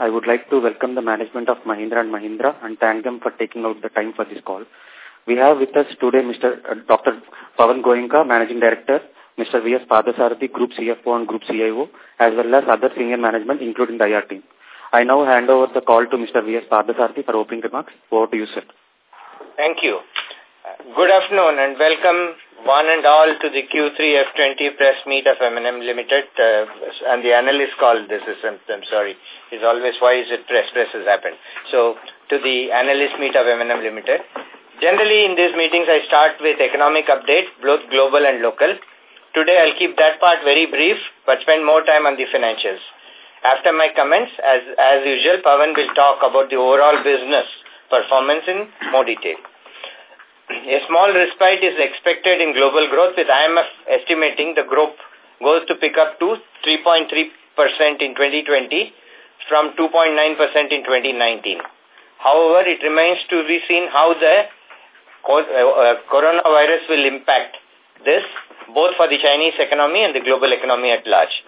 I would like to welcome the management of Mahindra & Mahindra and thank them for taking out the time for this call. We have with us today Mr. Uh, Dr. Pawan Goenka, Managing Director, Mr. V.S. Parthasarathy, Group CFO and Group CIO, as well as other senior management, including the IR team. I now hand over the call to Mr. V.S. Parthasarathy for opening remarks. Over to you, sir. Thank you. Good afternoon and welcome one and all to the Q3 F20 press meet of M&M Limited uh, and the analyst call. This is, I'm, I'm sorry, is always why is it press press has happened. So to the analyst meet of M&M Limited. Generally in these meetings I start with economic update, both global and local. Today I'll keep that part very brief but spend more time on the financials. After my comments, as, as usual, Pawan will talk about the overall business performance in more detail. A small respite is expected in global growth with IMF estimating the growth goes to pick up to 3.3% in 2020 from 2.9% in 2019. However, it remains to be seen how the uh, coronavirus will impact this both for the Chinese economy and the global economy at large.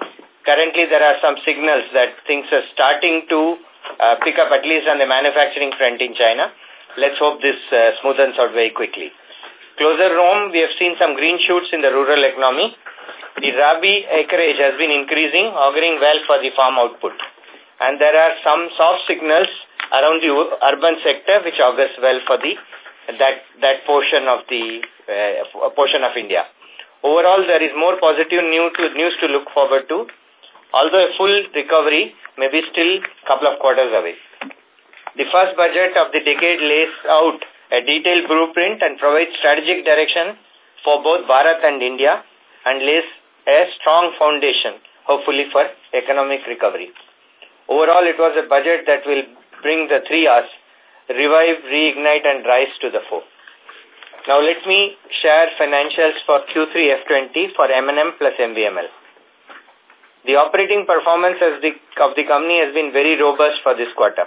Currently, there are some signals that things are starting to uh, pick up at least on the manufacturing front in China. Let's hope this uh, smoothens out very quickly. Closer home, we have seen some green shoots in the rural economy. The rabi acreage has been increasing, auguring well for the farm output. And there are some soft signals around the urban sector which augurs well for the that that portion of the uh, portion of India. Overall, there is more positive news to, news to look forward to, although a full recovery may be still a couple of quarters away. The first budget of the decade lays out a detailed blueprint and provides strategic direction for both Bharat and India and lays a strong foundation, hopefully, for economic recovery. Overall, it was a budget that will bring the three R's, revive, reignite, and rise to the fore. Now, let me share financials for Q3 F20 for M&M plus MVML. The operating performance of the, of the company has been very robust for this quarter.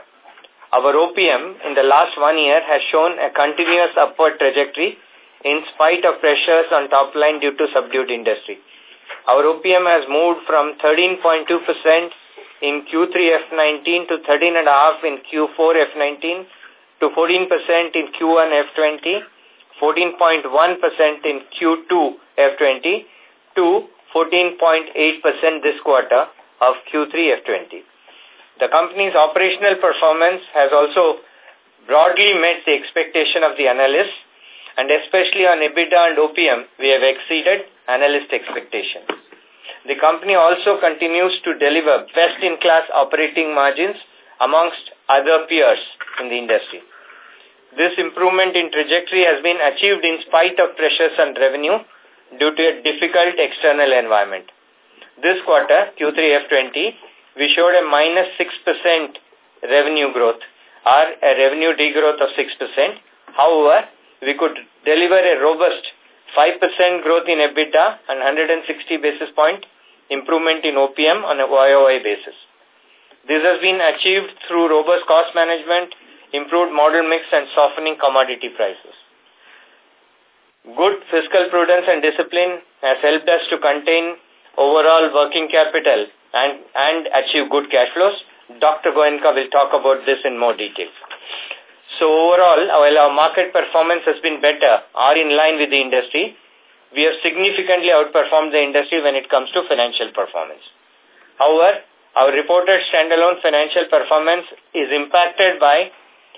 Our OPM in the last one year has shown a continuous upward trajectory in spite of pressures on top line due to subdued industry. Our OPM has moved from 13.2% in Q3 F19 to 13.5% in Q4 F19 to 14% in Q1 F20, 14.1% in Q2 F20 to 14.8% this quarter of Q3 F20. The company's operational performance has also broadly met the expectation of the analysts and especially on EBITDA and OPM, we have exceeded analyst expectations. The company also continues to deliver best-in-class operating margins amongst other peers in the industry. This improvement in trajectory has been achieved in spite of pressures on revenue due to a difficult external environment. This quarter, Q3 F20, we showed a minus 6% revenue growth or a revenue degrowth of 6%. However, we could deliver a robust 5% growth in EBITDA and 160 basis point improvement in OPM on a YOY basis. This has been achieved through robust cost management, improved model mix and softening commodity prices. Good fiscal prudence and discipline has helped us to contain overall working capital and, and achieve good cash flows. Dr. Goenka will talk about this in more detail. So overall, while our market performance has been better or in line with the industry, we have significantly outperformed the industry when it comes to financial performance. However, our reported standalone financial performance is impacted by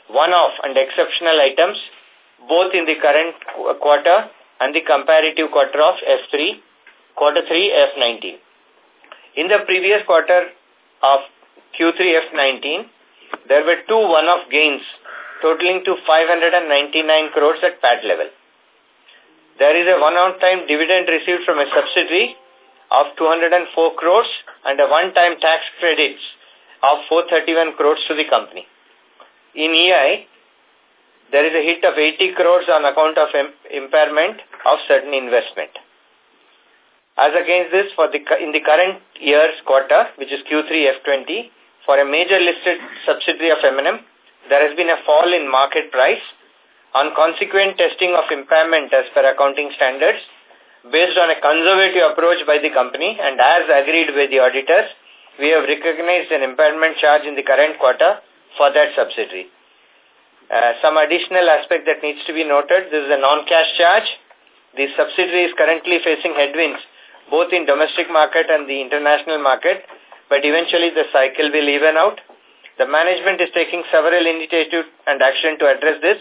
one-off and exceptional items both in the current quarter and the comparative quarter of F3, quarter 3 F19. In the previous quarter of Q3 F19, there were two one-off gains totaling to 599 crores at PAT level. There is a one-time dividend received from a subsidiary of 204 crores and a one-time tax credits of 431 crores to the company. In EI, there is a hit of 80 crores on account of impairment of certain investment. As against this, for the in the current year's quarter, which is Q3 F20, for a major listed subsidiary of M&M, there has been a fall in market price on consequent testing of impairment as per accounting standards based on a conservative approach by the company and as agreed with the auditors, we have recognized an impairment charge in the current quarter for that subsidiary. Uh, some additional aspect that needs to be noted, this is a non-cash charge. The subsidiary is currently facing headwinds both in domestic market and the international market, but eventually the cycle will even out. The management is taking several initiatives and action to address this,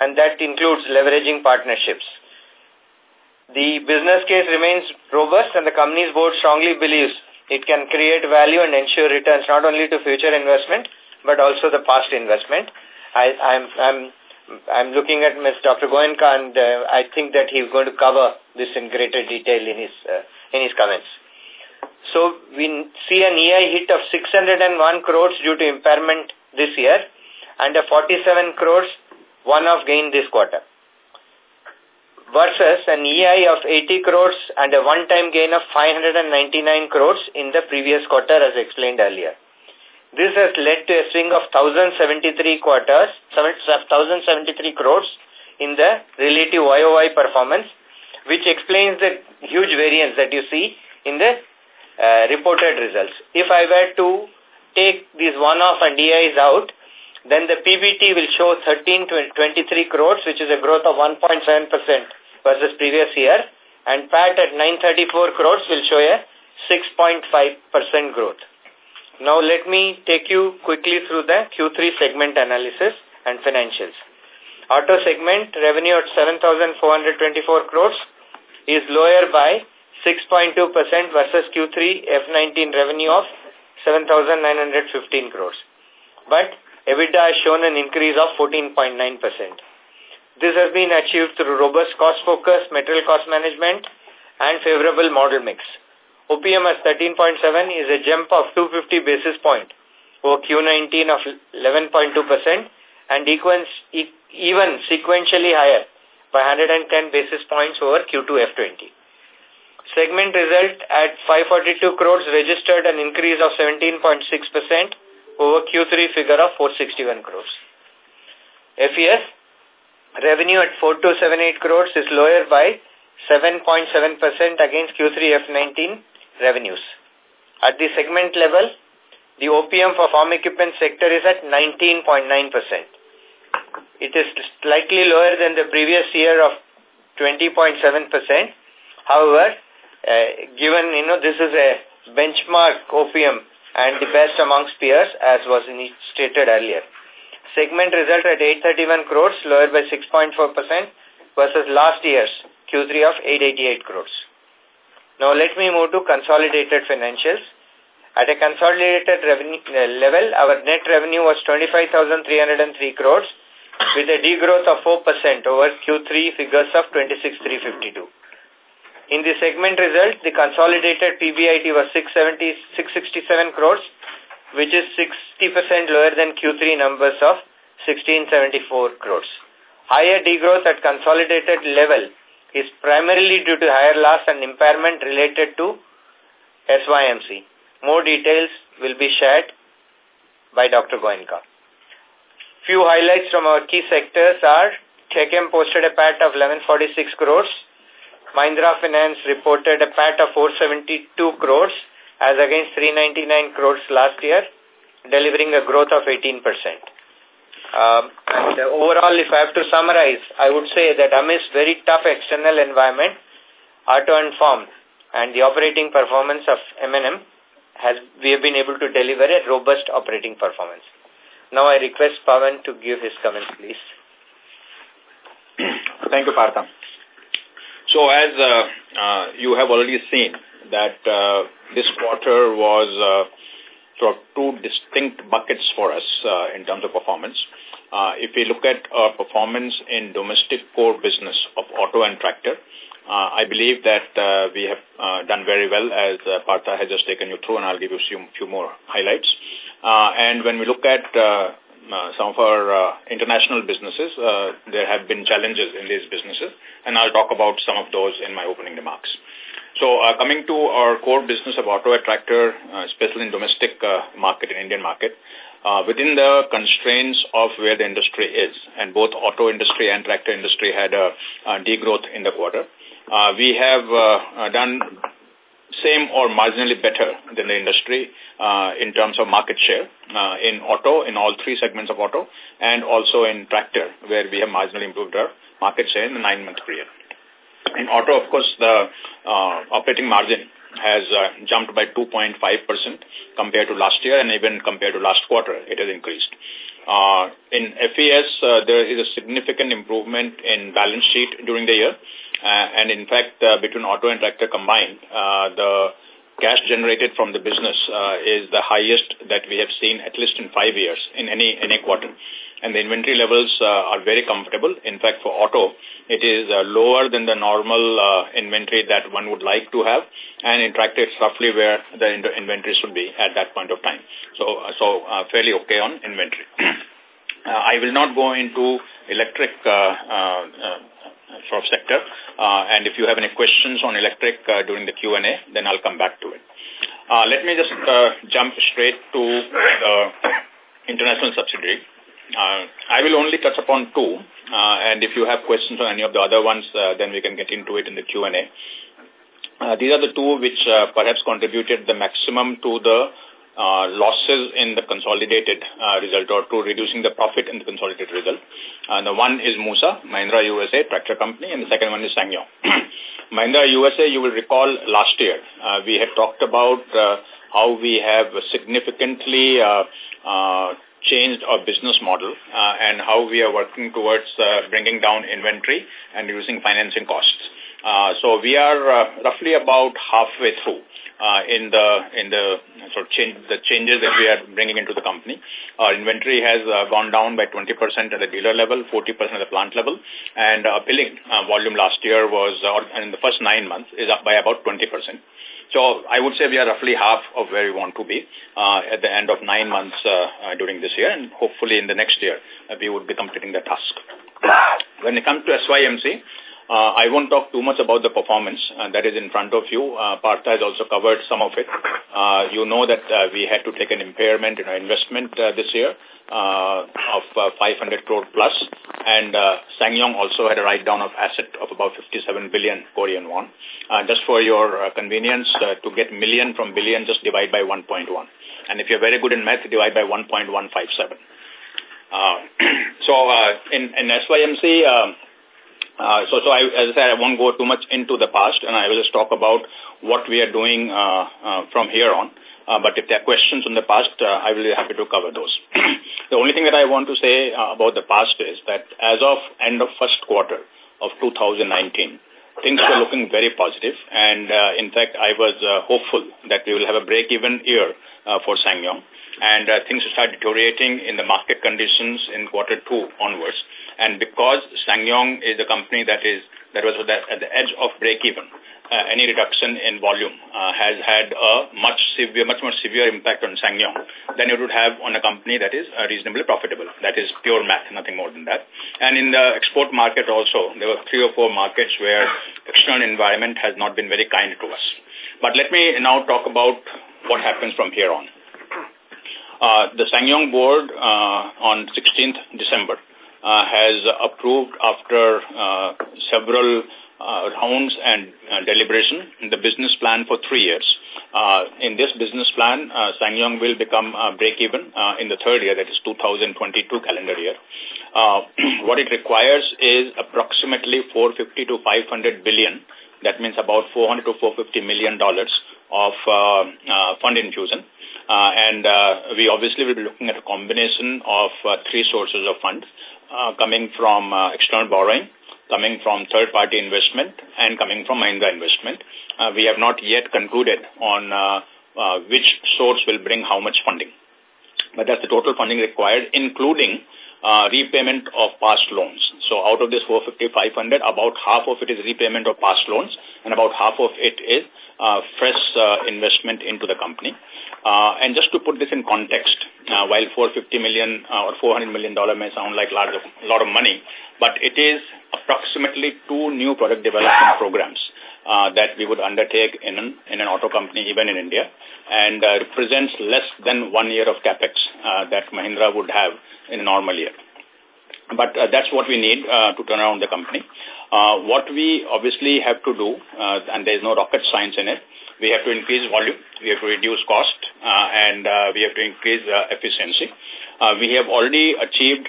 and that includes leveraging partnerships. The business case remains robust and the company's board strongly believes it can create value and ensure returns not only to future investment, but also the past investment. I, I'm, I'm, I'm looking at Ms. Dr. Goenka and uh, I think that he's going to cover this in greater detail in his, uh, in his comments. So we see an EI hit of 601 crores due to impairment this year and a 47 crores one-off gain this quarter versus an EI of 80 crores and a one-time gain of 599 crores in the previous quarter as explained earlier. This has led to a swing of 1073 quarters, 1073 crores in the relative YOY performance, which explains the huge variance that you see in the uh, reported results. If I were to take these one-off and DIs out, then the PBT will show 1323 crores, which is a growth of 1.7% versus previous year, and PAT at 934 crores will show a 6.5% growth. Now let me take you quickly through the Q3 segment analysis and financials. Auto segment revenue at 7,424 crores is lower by 6.2% versus Q3 F19 revenue of 7,915 crores. But EBITDA has shown an increase of 14.9%. This has been achieved through robust cost focus, material cost management, and favorable model mix. OPM at 13.7 is a jump of 250 basis point over Q19 of 11.2% and even sequentially higher by 110 basis points over Q2 F20. Segment result at 542 crores registered an increase of 17.6% over Q3 figure of 461 crores. FES revenue at 4278 crores is lower by 7.7% against Q3 F19 revenues. At the segment level, the OPM for farm equipment sector is at 19.9%. It is slightly lower than the previous year of 20.7%. However, uh, given, you know, this is a benchmark OPM and the best amongst peers as was stated earlier. Segment result at 831 crores, lower by 6.4% versus last year's Q3 of 888 crores. Now let me move to consolidated financials. At a consolidated revenue uh, level, our net revenue was 25,303 crores with a degrowth of 4% over Q3 figures of 26,352. In the segment result, the consolidated PBIT was 670, 667 crores, which is 60% lower than Q3 numbers of 1674 crores. Higher degrowth at consolidated level is primarily due to higher loss and impairment related to SYMC. More details will be shared by Dr. Goenka. Few highlights from our key sectors are TechM posted a PAT of 1146 crores. Mahindra Finance reported a PAT of 472 crores as against 399 crores last year, delivering a growth of 18%. Um, and overall, if I have to summarize, I would say that amidst very tough external environment, Auto and Farm and the operating performance of M&M has we have been able to deliver a robust operating performance. Now I request Pawan to give his comments, please. Thank you, Partha. So as uh, uh, you have already seen that uh, this quarter was uh, sort of two distinct buckets for us uh, in terms of performance. Uh, if we look at our performance in domestic core business of auto and tractor, I believe that we have done very well as Partha has just taken you through and I'll give you a few more highlights. Uh, and when we look at uh, uh, some of our international businesses, there have been challenges in these businesses and I'll talk about some of those in my opening remarks. So uh, coming to our core business of auto tractor, uh, especially in domestic uh, market, in Indian market, uh, within the constraints of where the industry is, and both auto industry and tractor industry had a, a degrowth in the quarter. Uh, we have uh done same or marginally better than the industry uh, in terms of market share uh, in auto, in all three segments of auto, and also in tractor, where we have marginally improved our market share in the nine-month period. In auto, of course, the uh, operating margin has uh, jumped by 2.5% compared to last year and even compared to last quarter, it has increased. Uh, in FES, uh, there is a significant improvement in balance sheet during the year. Uh, and in fact, uh, between auto and tractor combined, uh, the cash generated from the business is the highest that we have seen at least in five years in any any quarter and the inventory levels are very comfortable. In fact, for auto, it is lower than the normal inventory that one would like to have, and in fact, it's roughly where the inventory should be at that point of time. So, so fairly okay on inventory. uh, I will not go into electric uh, uh, sort of sector, and if you have any questions on electric during the Q&A, then I'll come back to it. Let me just jump straight to the international subsidiary. Uh, I will only touch upon two, uh, and if you have questions on any of the other ones, uh, then we can get into it in the Q&A. These are the two which perhaps contributed the maximum to the uh, losses in the consolidated uh, result or to reducing the profit in the consolidated result. Uh, the one is Musa, Mahindra USA Tractor Company, and the second one is SsangYong. Mahindra USA, you will recall last year, uh, we had talked about uh, how we have significantly uh, uh, changed our business model uh, and how we are working towards uh, bringing down inventory and reducing financing costs. Uh, so we are uh, roughly about halfway through uh, in the in the sort of change the changes that we are bringing into the company. Our inventory has uh, gone down by 20% at the dealer level, 40% at the plant level, and uh, billing uh, volume last year was, uh, in the first nine months, is up by about 20%. So I would say we are roughly half of where we want to be uh, at the end of nine months uh, uh, during this year, and hopefully in the next year uh, we would be completing the task. When it comes to SYMC, uh, I won't talk too much about the performance uh, that is in front of you. Uh, Partha has also covered some of it. Uh, you know that uh, we had to take an impairment in our investment uh, this year uh, of uh, 500 crore plus, and uh, SsangYong also had a write-down of asset of about 57 billion Korean won. Uh, just for your uh, convenience, uh, to get million from billion, just divide by 1.1. And if you're very good in math, divide by 1.157. Uh, so uh, in, in SYMC, uh, uh, so, so I, as I said, I won't go too much into the past, and I will just talk about what we are doing uh, uh, from here on. Uh, but if there are questions on the past, uh, I will be happy to cover those. the only thing that I want to say uh, about the past is that as of end of first quarter of 2019, things were looking very positive, and uh, in fact, I was uh, hopeful that we will have a break-even year uh, for SsangYong, and uh, things started deteriorating in the market conditions in quarter two onwards. And because SsangYong is a company that is that was at the edge of break-even, uh, any reduction in volume uh, has had a much severe, much more severe impact on SsangYong than it would have on a company that is uh, reasonably profitable. That is pure math, nothing more than that. And in the export market also, there were three or four markets where external environment has not been very kind to us. But let me now talk about what happens from here on. Uh, the SsangYong board uh, on 16th December uh, has approved after uh, several uh, rounds and uh, deliberation the business plan for three years. Uh, in this business plan, uh, SsangYong will become uh, break-even uh, in the third year, that is 2022 calendar year. Uh, what it requires is approximately 450 to 500 billion, that means about 400 to 450 million dollars of uh, uh, fund infusion. Uh, and uh, we obviously will be looking at a combination of uh, three sources of funds uh, coming from uh, external borrowing, coming from third-party investment, and coming from Mahindra investment. Uh, we have not yet concluded on uh, uh, which source will bring how much funding. But that's the total funding required, including uh, repayment of past loans. So out of this 450, 500, about half of it is repayment of past loans, and about half of it is uh, fresh uh, investment into the company. Uh, and just to put this in context, uh, while 450 million uh, or 400 million dollar may sound like large, a lot of money, but it is approximately two new product development programs uh, that we would undertake in an, in an auto company, even in India, and uh, represents less than one year of capex uh, that Mahindra would have in a normal year. But uh, that's what we need uh, to turn around the company. Uh, what we obviously have to do, uh, and there's no rocket science in it, we have to increase volume, we have to reduce cost, uh, and uh, we have to increase uh, efficiency. Uh, we have already achieved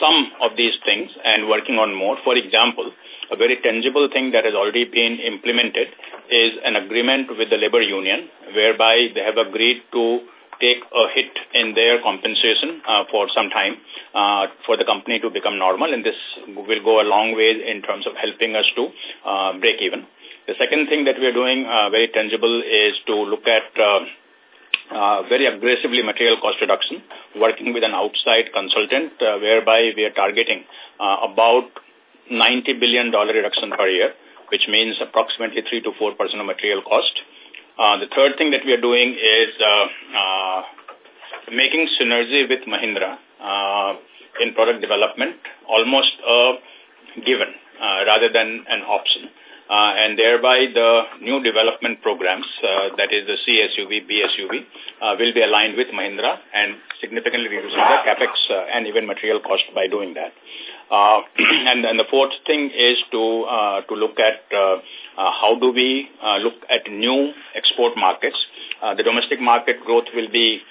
some of these things and working on more. For example, a very tangible thing that has already been implemented is an agreement with the labor union whereby they have agreed to take a hit in their compensation uh, for some time uh, for the company to become normal and this will go a long way in terms of helping us to uh, break even. The second thing that we are doing uh, very tangible is to look at uh, very aggressively material cost reduction, working with an outside consultant uh, whereby we are targeting uh, about $90 billion reduction per year, which means approximately 3 to 4% of material cost. Uh, the third thing that we are doing is uh, uh, making synergy with Mahindra uh, in product development almost a given uh, rather than an option. Uh, and thereby the new development programs, uh, that is the CSUV, BSUV, uh, will be aligned with Mahindra and significantly reducing the capex uh, and even material cost by doing that. Uh, and then the fourth thing is to uh, to look at how do we look at new export markets. The domestic market growth will be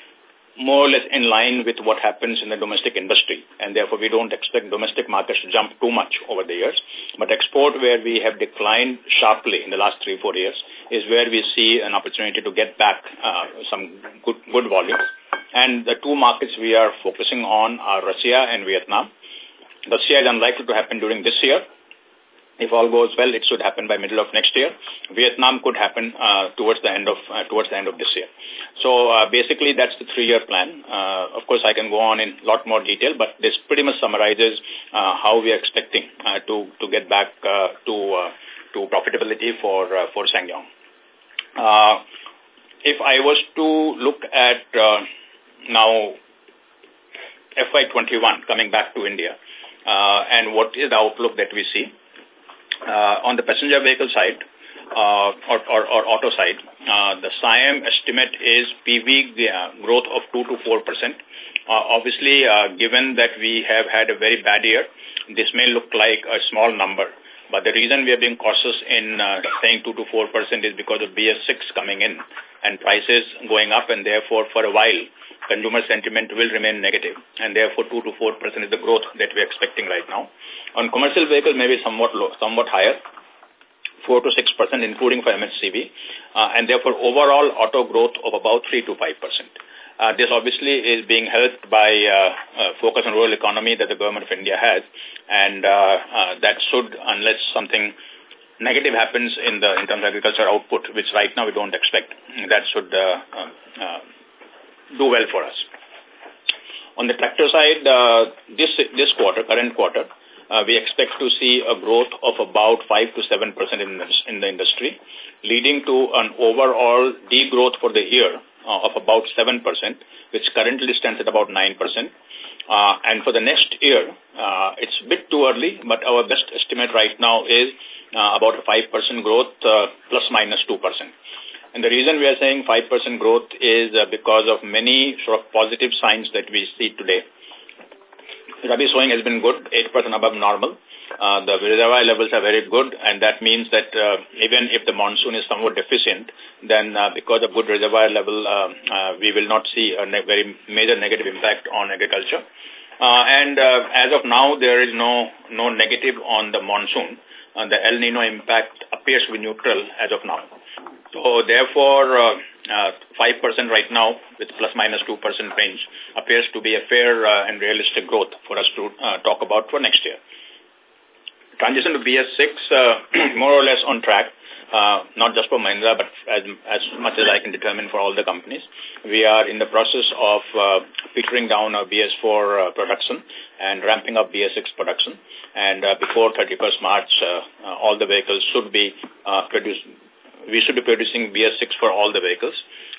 more or less in line with what happens in the domestic industry. And therefore, we don't expect domestic markets to jump too much over the years. But export, where we have declined sharply in the last three, four years, is where we see an opportunity to get back uh, some good, good volumes. And the two markets we are focusing on are Russia and Vietnam. Russia is unlikely to happen during this year. If all goes well, it should happen by middle of next year. Vietnam could happen uh, towards the end of uh, towards the end of this year. So uh, basically, that's the three-year plan. Uh, of course, I can go on in a lot more detail, but this pretty much summarizes uh, how we are expecting uh, to to get back to to profitability for for SsangYong. Uh, if I was to look at now FY21 coming back to India, and what is the outlook that we see? Uh, on the passenger vehicle side, uh, or, or, or auto side, uh, the SIAM estimate is PV uh, growth of 2 to 4 percent. Uh, obviously, uh, given that we have had a very bad year, this may look like a small number. But the reason we are being cautious in uh, saying 2 to 4 percent is because of BS6 coming in and prices going up, and therefore, for a while, consumer sentiment will remain negative, and therefore 2 to 4 percent is the growth that we're expecting right now. On commercial vehicles, maybe somewhat low, somewhat higher, 4 to 6 percent, including for MHCV, uh, and therefore overall auto growth of about 3 to 5 percent. Uh, this obviously is being helped by uh, uh, focus on rural economy that the government of India has, and uh, uh, that should, unless something negative happens in the in terms of agriculture output, which right now we don't expect, that should uh, uh, uh, do well for us. On the tractor side, uh, this this quarter, current quarter, uh, we expect to see a growth of about 5 to 7 percent in, in the industry, leading to an overall degrowth for the year uh, of about 7 percent, which currently stands at about 9 percent. Uh, and for the next year, uh, it's a bit too early, but our best estimate right now is uh, about a 5% growth uh, plus minus 2%. And the reason we are saying 5% growth is uh, because of many sort of positive signs that we see today. Rabi sowing has been good, 8% above normal. Uh, the reservoir levels are very good, and that means that uh, even if the monsoon is somewhat deficient, then uh, because of good reservoir level, uh, uh, we will not see a ne very major negative impact on agriculture. Uh, and uh, as of now, there is no no negative on the monsoon. Uh, the El Nino impact appears to be neutral as of now. So therefore, uh, uh, 5% right now with plus minus 2% range appears to be a fair uh, and realistic growth for us to uh, talk about for next year. Transition to BS6, uh, more or less on track, uh, not just for Mahindra, but as, as much as I can determine for all the companies. We are in the process of uh, petering down our BS4 uh, production and ramping up BS6 production. And uh, before 31st March, uh, uh, all the vehicles should be uh, produced. We should be producing BS6 for all the vehicles.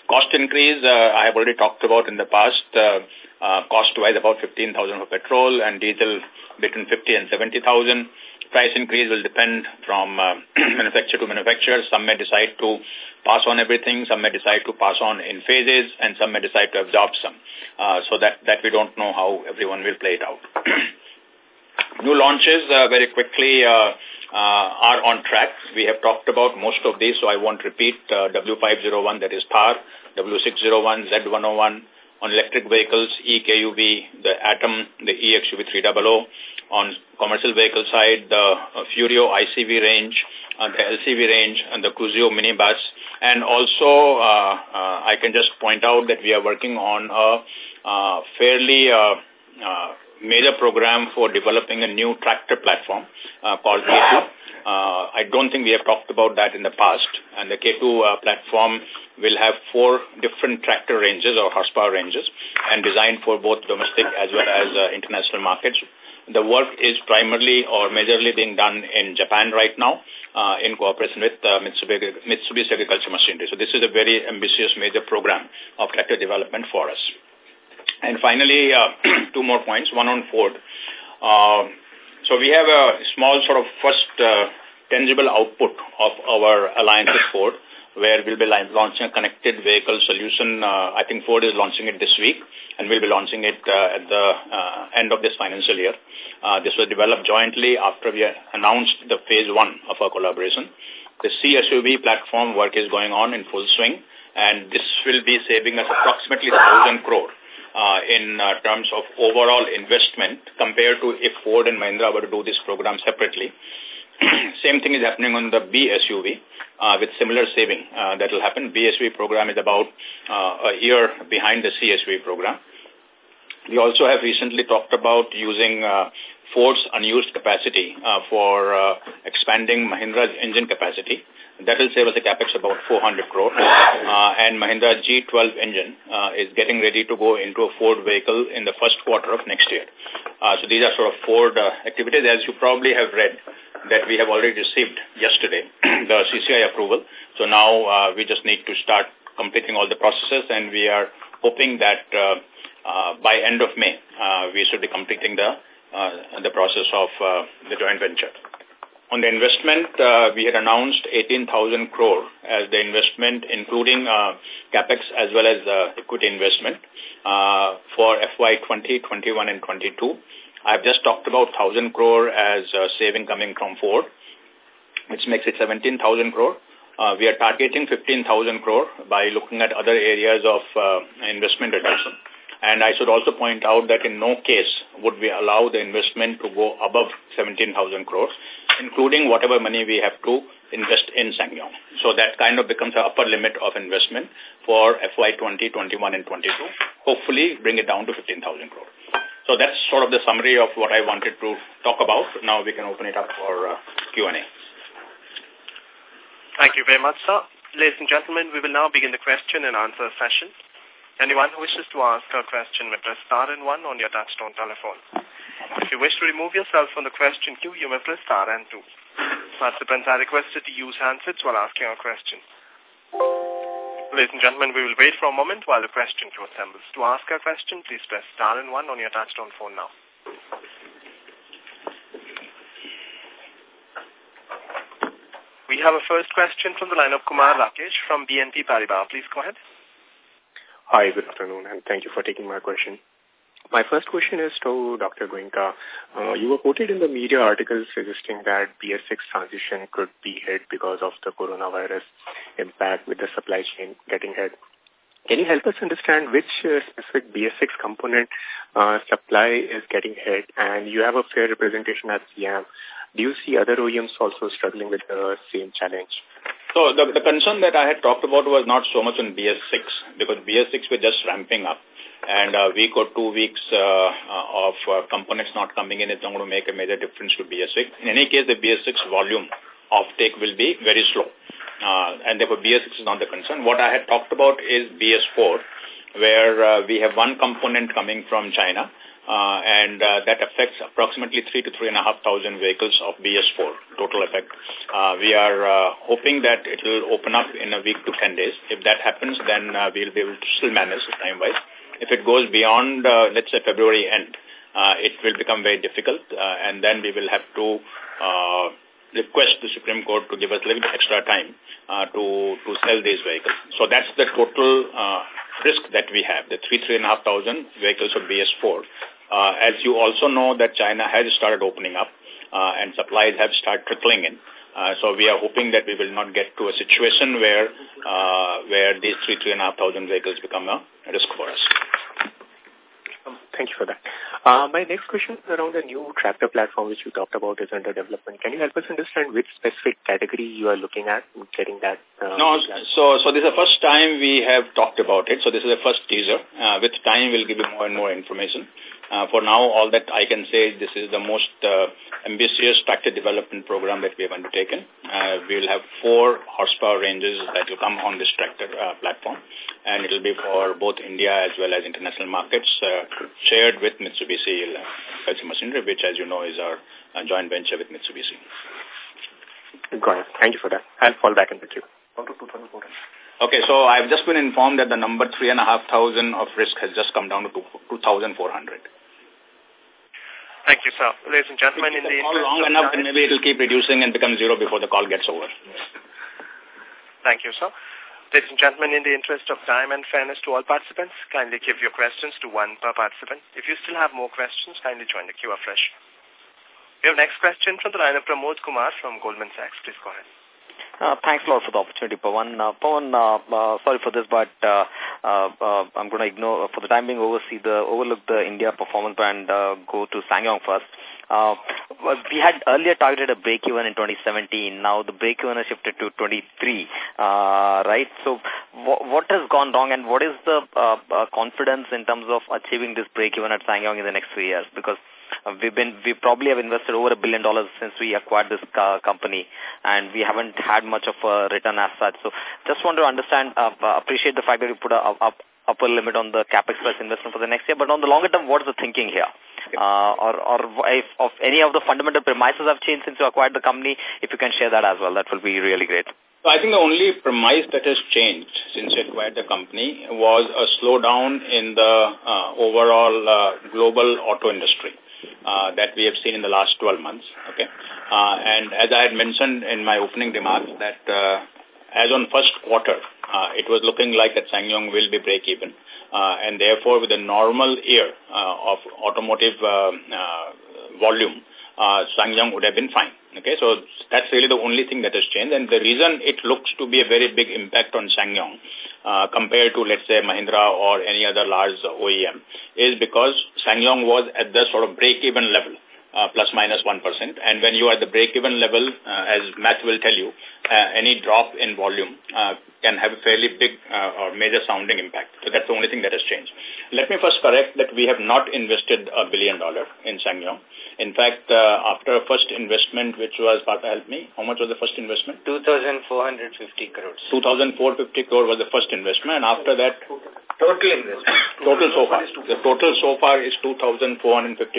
Cost increase, uh, I have already talked about in the past, uh, uh, cost-wise about 15,000 for petrol and diesel between 50 and 70,000 price increase will depend from uh, manufacturer to manufacturer. Some may decide to pass on everything, some may decide to pass on in phases, and some may decide to absorb some. Uh, so that, that we don't know how everyone will play it out. New launches uh, very quickly uh, are on track. We have talked about most of these, so I won't repeat. Uh, W501, that is Thar, W601, Z101, on electric vehicles, EKUV, the Atom, the EXUV 300, on commercial vehicle side, the uh, Furio ICV range, uh, the LCV range, and the Cruzio minibus. And also, uh, uh, I can just point out that we are working on a uh, fairly uh, uh, major program for developing a new tractor platform uh, called K2. Uh, I don't think we have talked about that in the past. And the K2 uh, platform will have four different tractor ranges or horsepower ranges and designed for both domestic as well as uh, international markets. The work is primarily or majorly being done in Japan right now uh, in cooperation with uh, Mitsubishi, Mitsubishi Agriculture Machinery. So this is a very ambitious major program of tractor development for us. And finally, uh, two more points, one on Ford. Uh, so we have a small sort of first uh, tangible output of our alliance with Ford where we'll be launching a connected vehicle solution. Uh, I think Ford is launching it this week, and we'll be launching it uh, at the uh, end of this financial year. Uh, this was developed jointly after we announced the phase one of our collaboration. The C-SUV platform work is going on in full swing, and this will be saving us approximately 1,000 crore uh, in uh, terms of overall investment compared to if Ford and Mahindra were to do this program separately. Same thing is happening on the B SUV uh, with similar saving uh, that will happen. B SUV program is about uh, a year behind the C SUV program. We also have recently talked about using uh, Ford's unused capacity uh, for uh, expanding Mahindra's engine capacity. That will save us a capex about 400 crore. Uh, and Mahindra G12 engine uh, is getting ready to go into a Ford vehicle in the first quarter of next year. Uh, so these are sort of Ford uh, activities. As you probably have read, that we have already received yesterday, the CCI approval. So now uh, we just need to start completing all the processes and we are hoping that uh, uh, by end of May, uh, we should be completing the uh, the process of uh, the joint venture. On the investment, uh, we had announced 18,000 crore as the investment, including uh, capex as well as uh, equity investment uh, for FY 20, 21 and 22. I've just talked about 1,000 crore as uh, saving coming from Ford, which makes it 17,000 crore. Uh, we are targeting 15,000 crore by looking at other areas of uh, investment reduction. And I should also point out that in no case would we allow the investment to go above 17,000 crores, including whatever money we have to invest in SsangYong. So that kind of becomes the upper limit of investment for FY 20, 21 and 22. Hopefully bring it down to 15,000 crores. So that's sort of the summary of what I wanted to talk about. Now we can open it up for uh, Q&A. Thank you very much, sir. Ladies and gentlemen, we will now begin the question and answer session. Anyone who wishes to ask a question may press star and one on your touchtone telephone. If you wish to remove yourself from the question queue, you may press star and two. Participants are requested to use handsets while asking a question. Ladies and gentlemen, we will wait for a moment while the question queue assembles. To ask a question, please press star and one on your touchtone phone now. We have a first question from the line of Kumar Rakesh from BNP Paribas. Please go ahead. Hi, good afternoon, and thank you for taking my question. My first question is to Dr. Goenka. Uh, you were quoted in the media articles suggesting that BS6 transition could be hit because of the coronavirus impact with the supply chain getting hit. Can you help us understand which uh, specific BS6 component uh, supply is getting hit? And you have a fair representation at SIAM. Do you see other OEMs also struggling with the same challenge? So the, the concern that I had talked about was not so much on BS6 because BS6 were just ramping up and a week or two weeks uh, of uh, components not coming in is not going to make a major difference to BS6. In any case, the BS6 volume offtake will be very slow. Uh, and therefore BS6 is not the concern. What I had talked about is BS4 where uh, we have one component coming from China uh, and uh, that affects approximately three to three and a half thousand vehicles of BS4 total effect. Uh, we are uh, hoping that it will open up in a week to 10 days. If that happens, then uh, we'll be able to still manage time-wise. If it goes beyond, uh, let's say, February end, it will become very difficult, and then we will have to request the Supreme Court to give us a little bit extra time to, to sell these vehicles. So that's the total risk that we have, the three, three and a half thousand vehicles of BS4 Uh, as you also know that China has started opening up uh, and supplies have started trickling in. Uh, so we are hoping that we will not get to a situation where uh, where these three, three and a half thousand vehicles become a risk for us. Thank you for that. Uh, my next question is around the new tractor platform which you talked about is under development. Can you help us understand which specific category you are looking at getting that? Uh, no, so so this is the first time we have talked about it. So this is the first teaser. Uh, with time, we'll give you more and more information. Uh, for now, all that I can say is this is the most uh, ambitious tractor development program that we have undertaken. Uh, we will have four horsepower ranges that will come on this tractor uh, platform, and it will be for both India as well as international markets, uh, shared with Mitsubishi uh, Machinery, which, as you know, is our uh, joint venture with Mitsubishi. Got it. Thank you for that. I'll fall back in the queue. Okay, so I've just been informed that the number 3,500 of risk has just come down to 2,400. Thank you, sir. Ladies and gentlemen, in the call long enough, then maybe it will keep reducing and become zero before the call gets over. Thank you, sir. Ladies and gentlemen, in the interest of time and fairness to all participants, kindly give your questions to one per participant. If you still have more questions, kindly join the queue afresh. We have next question from the line of Pramod Kumar from Goldman Sachs. Please go ahead. Uh, thanks a lot for the opportunity, Pawan. Uh, Pawan, uh, uh, sorry for this, but uh, uh, I'm going to ignore, for the time being, oversee the, overlook the India performance and uh, go to SsangYong first. Uh, we had earlier targeted a break-even in 2017. Now the break-even has shifted to 23, uh, right? So what has gone wrong and what is the uh, uh, confidence in terms of achieving this break-even at SsangYong in the next three years? Because uh, we've been, we probably have invested over a billion dollars since we acquired this uh, company and we haven't had much of a return as such. So just want to understand, uh, uh appreciate the fact that you put a, upper limit on the capex plus investment for the next year, but on the longer term, what is the thinking here? Uh, or or if of any of the fundamental premises have changed since you acquired the company, if you can share that as well, that will be really great. So I think the only premise that has changed since you acquired the company was a slowdown in the uh, overall uh, global auto industry uh, that we have seen in the last 12 months. Okay, uh, And as I had mentioned in my opening remarks that uh, as on first quarter, uh, it was looking like that SsangYong will be break-even. Uh, and therefore, with a normal year uh, of automotive uh, uh, volume, uh, SsangYong would have been fine. Okay, so that's really the only thing that has changed. And the reason it looks to be a very big impact on SsangYong uh, compared to, let's say, Mahindra or any other large OEM is because SsangYong was at the sort of break-even level uh, plus minus 1. And when you are at the break-even level, uh, as Matt will tell you, any drop in volume uh, can have a fairly big uh, or major sounding impact. So that's the only thing that has changed. Let me first correct that we have not invested a billion dollar in SsangYong. In fact, uh, after a first investment, which was, Partha, help me, how much was the first investment? 2,450 crores. 2,450 crore was the first investment, and after that... Total investment. Total so far. The total so far is 2,450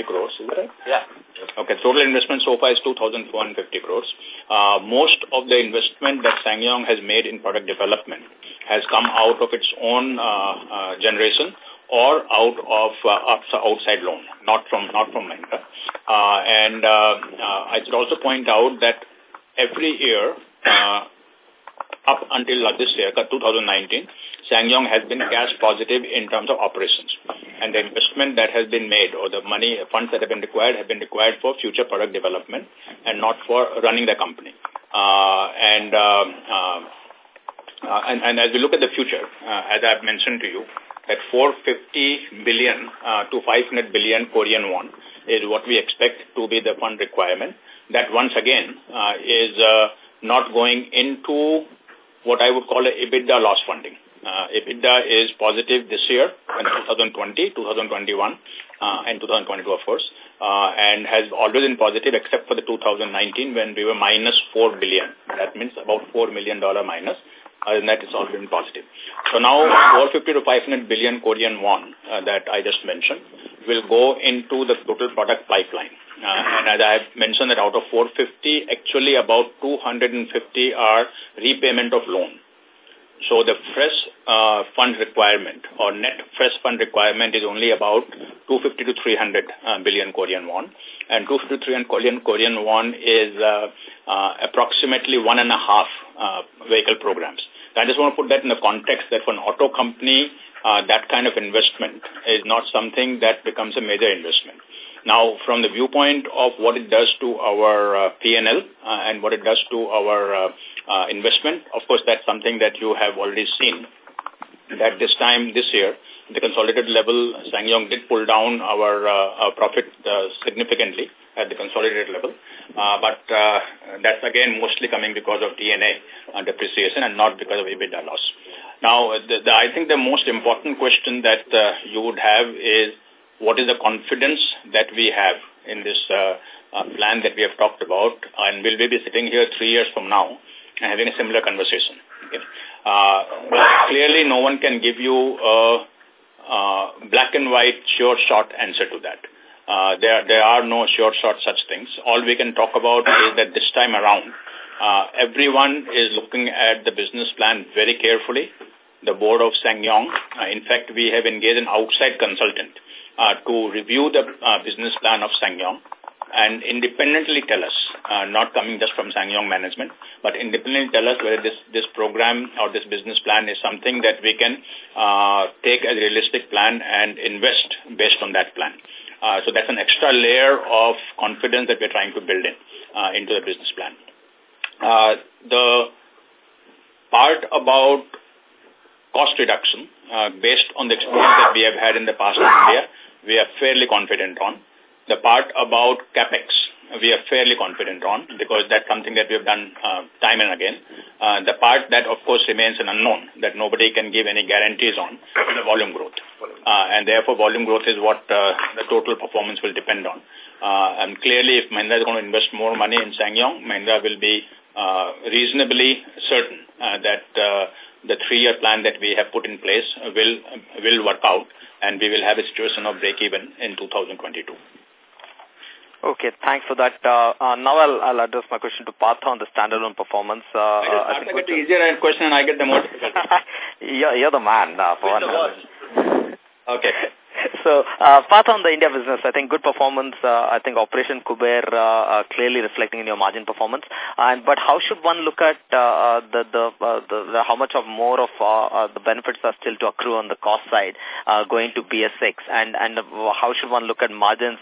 crores, is that right? Yeah. Okay, total investment so far is 2,450 crores. Uh, most of the investment that SsangYong has made in product development has come out of its own uh, uh, generation or out of uh, outside loan, not from not from Mahindra. Uh, and uh, uh, I should also point out that every year, uh, up until this year, 2019, SsangYong has been cash positive in terms of operations. And the investment that has been made or the money, funds that have been required have been required for future product development and not for running the company. Uh, and, uh, uh, uh, and, and as we look at the future, uh, as I've mentioned to you, that 450 billion uh, to 500 billion Korean won is what we expect to be the fund requirement. That once again is not going into what I would call a EBITDA loss funding. Uh, EBITDA is positive this year in 2020, 2021, uh, and 2022, of course, uh, and has always been positive except for the 2019 when we were minus 4 billion. That means about $4 million minus. Other than that, it's all been positive. So now 450 to 500 billion Korean won uh, that I just mentioned will go into the total product pipeline. Uh, and as I have mentioned that out of 450, actually about 250 are repayment of loan. So the fresh uh, fund requirement or net fresh fund requirement is only about 250 to 300 uh, billion Korean won. And 250 to 300 Korean, Korean won is uh, uh, approximately one and a half uh, vehicle programs. I just want to put that in the context that for an auto company, uh, that kind of investment is not something that becomes a major investment. Now, from the viewpoint of what it does to our uh, P&L uh, and what it does to our uh, uh, investment, of course, that's something that you have already seen. That this time this year, the consolidated level, SsangYong did pull down our, uh, our profit uh, significantly at the consolidated level. Uh, but uh, that's again mostly coming because of D&A uh, depreciation and not because of EBITDA loss. Now, the, the, I think the most important question that uh, you would have is what is the confidence that we have in this uh, uh, plan that we have talked about and will we be sitting here three years from now and having a similar conversation. Okay. Uh, clearly, no one can give you a, a black and white sure short answer to that. Uh, there, there are no sure short such things. All we can talk about is that this time around, uh, everyone is looking at the business plan very carefully. The board of SsangYong, uh, in fact, we have engaged an outside consultant to review the uh, business plan of SsangYong and independently tell us, uh, not coming just from SsangYong management, but independently tell us whether this, this program or this business plan is something that we can uh, take as a realistic plan and invest based on that plan. Uh, so that's an extra layer of confidence that we're trying to build in uh, into the business plan. Uh, the part about cost reduction, uh, based on the experience that we have had in the past in India, we are fairly confident on. The part about capex, we are fairly confident on because that's something that we have done uh, time and again. Uh, the part that, of course, remains an unknown, that nobody can give any guarantees on, the volume growth. Uh, and therefore, volume growth is what uh, the total performance will depend on. Uh, and clearly, if Mahindra is going to invest more money in SsangYong, Mahindra will be uh, reasonably certain that the three-year plan that we have put in place will will work out and we will have a situation of break-even in 2022. Okay, thanks for that. Uh, uh, now I'll, I'll address my question to Partha on the standalone performance. Uh, I, I, I get the easier question and I get the more difficult. you're, you're the man uh, for one. Okay. So, uh, Partha on the India business, I think good performance. Uh, I think Operation Kuber uh, uh, clearly reflecting in your margin performance. And but how should one look at uh, uh, the, the, uh, the, the how much of more of uh, uh, the benefits are still to accrue on the cost side going to BS6, and and how should one look at margins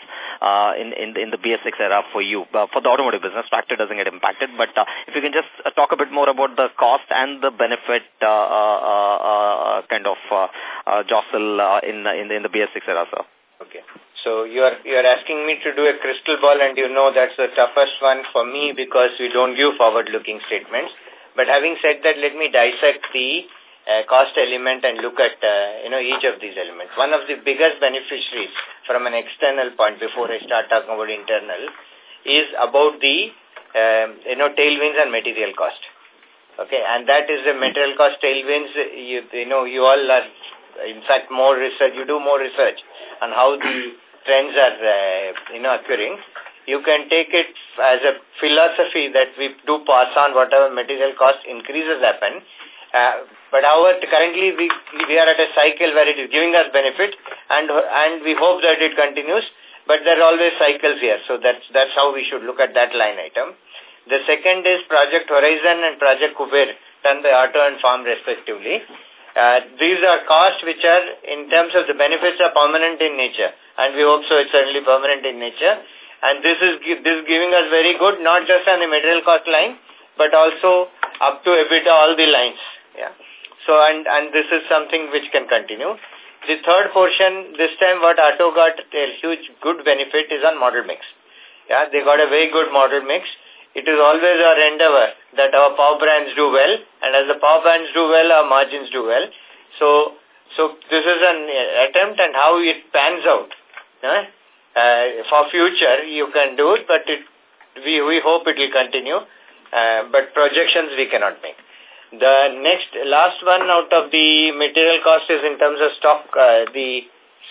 in in in the BS6 era for you for the automotive business? Tractor doesn't get impacted, but if you can just talk a bit more about the cost and the benefit kind of jostle in in in the BS6 era, sir. Okay. So you are you are asking me to do a crystal ball, and you know that's the toughest one for me because we don't give forward-looking statements. But having said that, let me dissect the uh, cost element and look at uh, you know each of these elements. One of the biggest beneficiaries from an external point before I start talking about internal is about the um, you know tailwinds and material cost. Okay, and that is the material cost tailwinds. You, you know you all are in fact more research. You do more research on how the trends are uh, you know occurring you can take it as a philosophy that we do pass on whatever material cost increases happen. Uh, but however, currently we, we are at a cycle where it is giving us benefit and, and we hope that it continues. But there are always cycles here. So that's, that's how we should look at that line item. The second is Project Horizon and Project Kuber done by Auto and Farm respectively. Uh, these are costs which are, in terms of the benefits, are permanent in nature. And we hope so it's certainly permanent in nature. And this is this is giving us very good, not just on the material cost line, but also up to EBITDA, all the lines. Yeah. So, and, and this is something which can continue. The third portion, this time what Auto got a huge good benefit is on model mix. Yeah, they got a very good model mix. It is always our endeavor that our power brands do well, and as the power brands do well, our margins do well. So, so this is an attempt and how it pans out. Uh, for future, you can do it, but it, we, we hope it will continue. Uh, but projections we cannot make. The next, last one out of the material cost is in terms of stock. Uh, the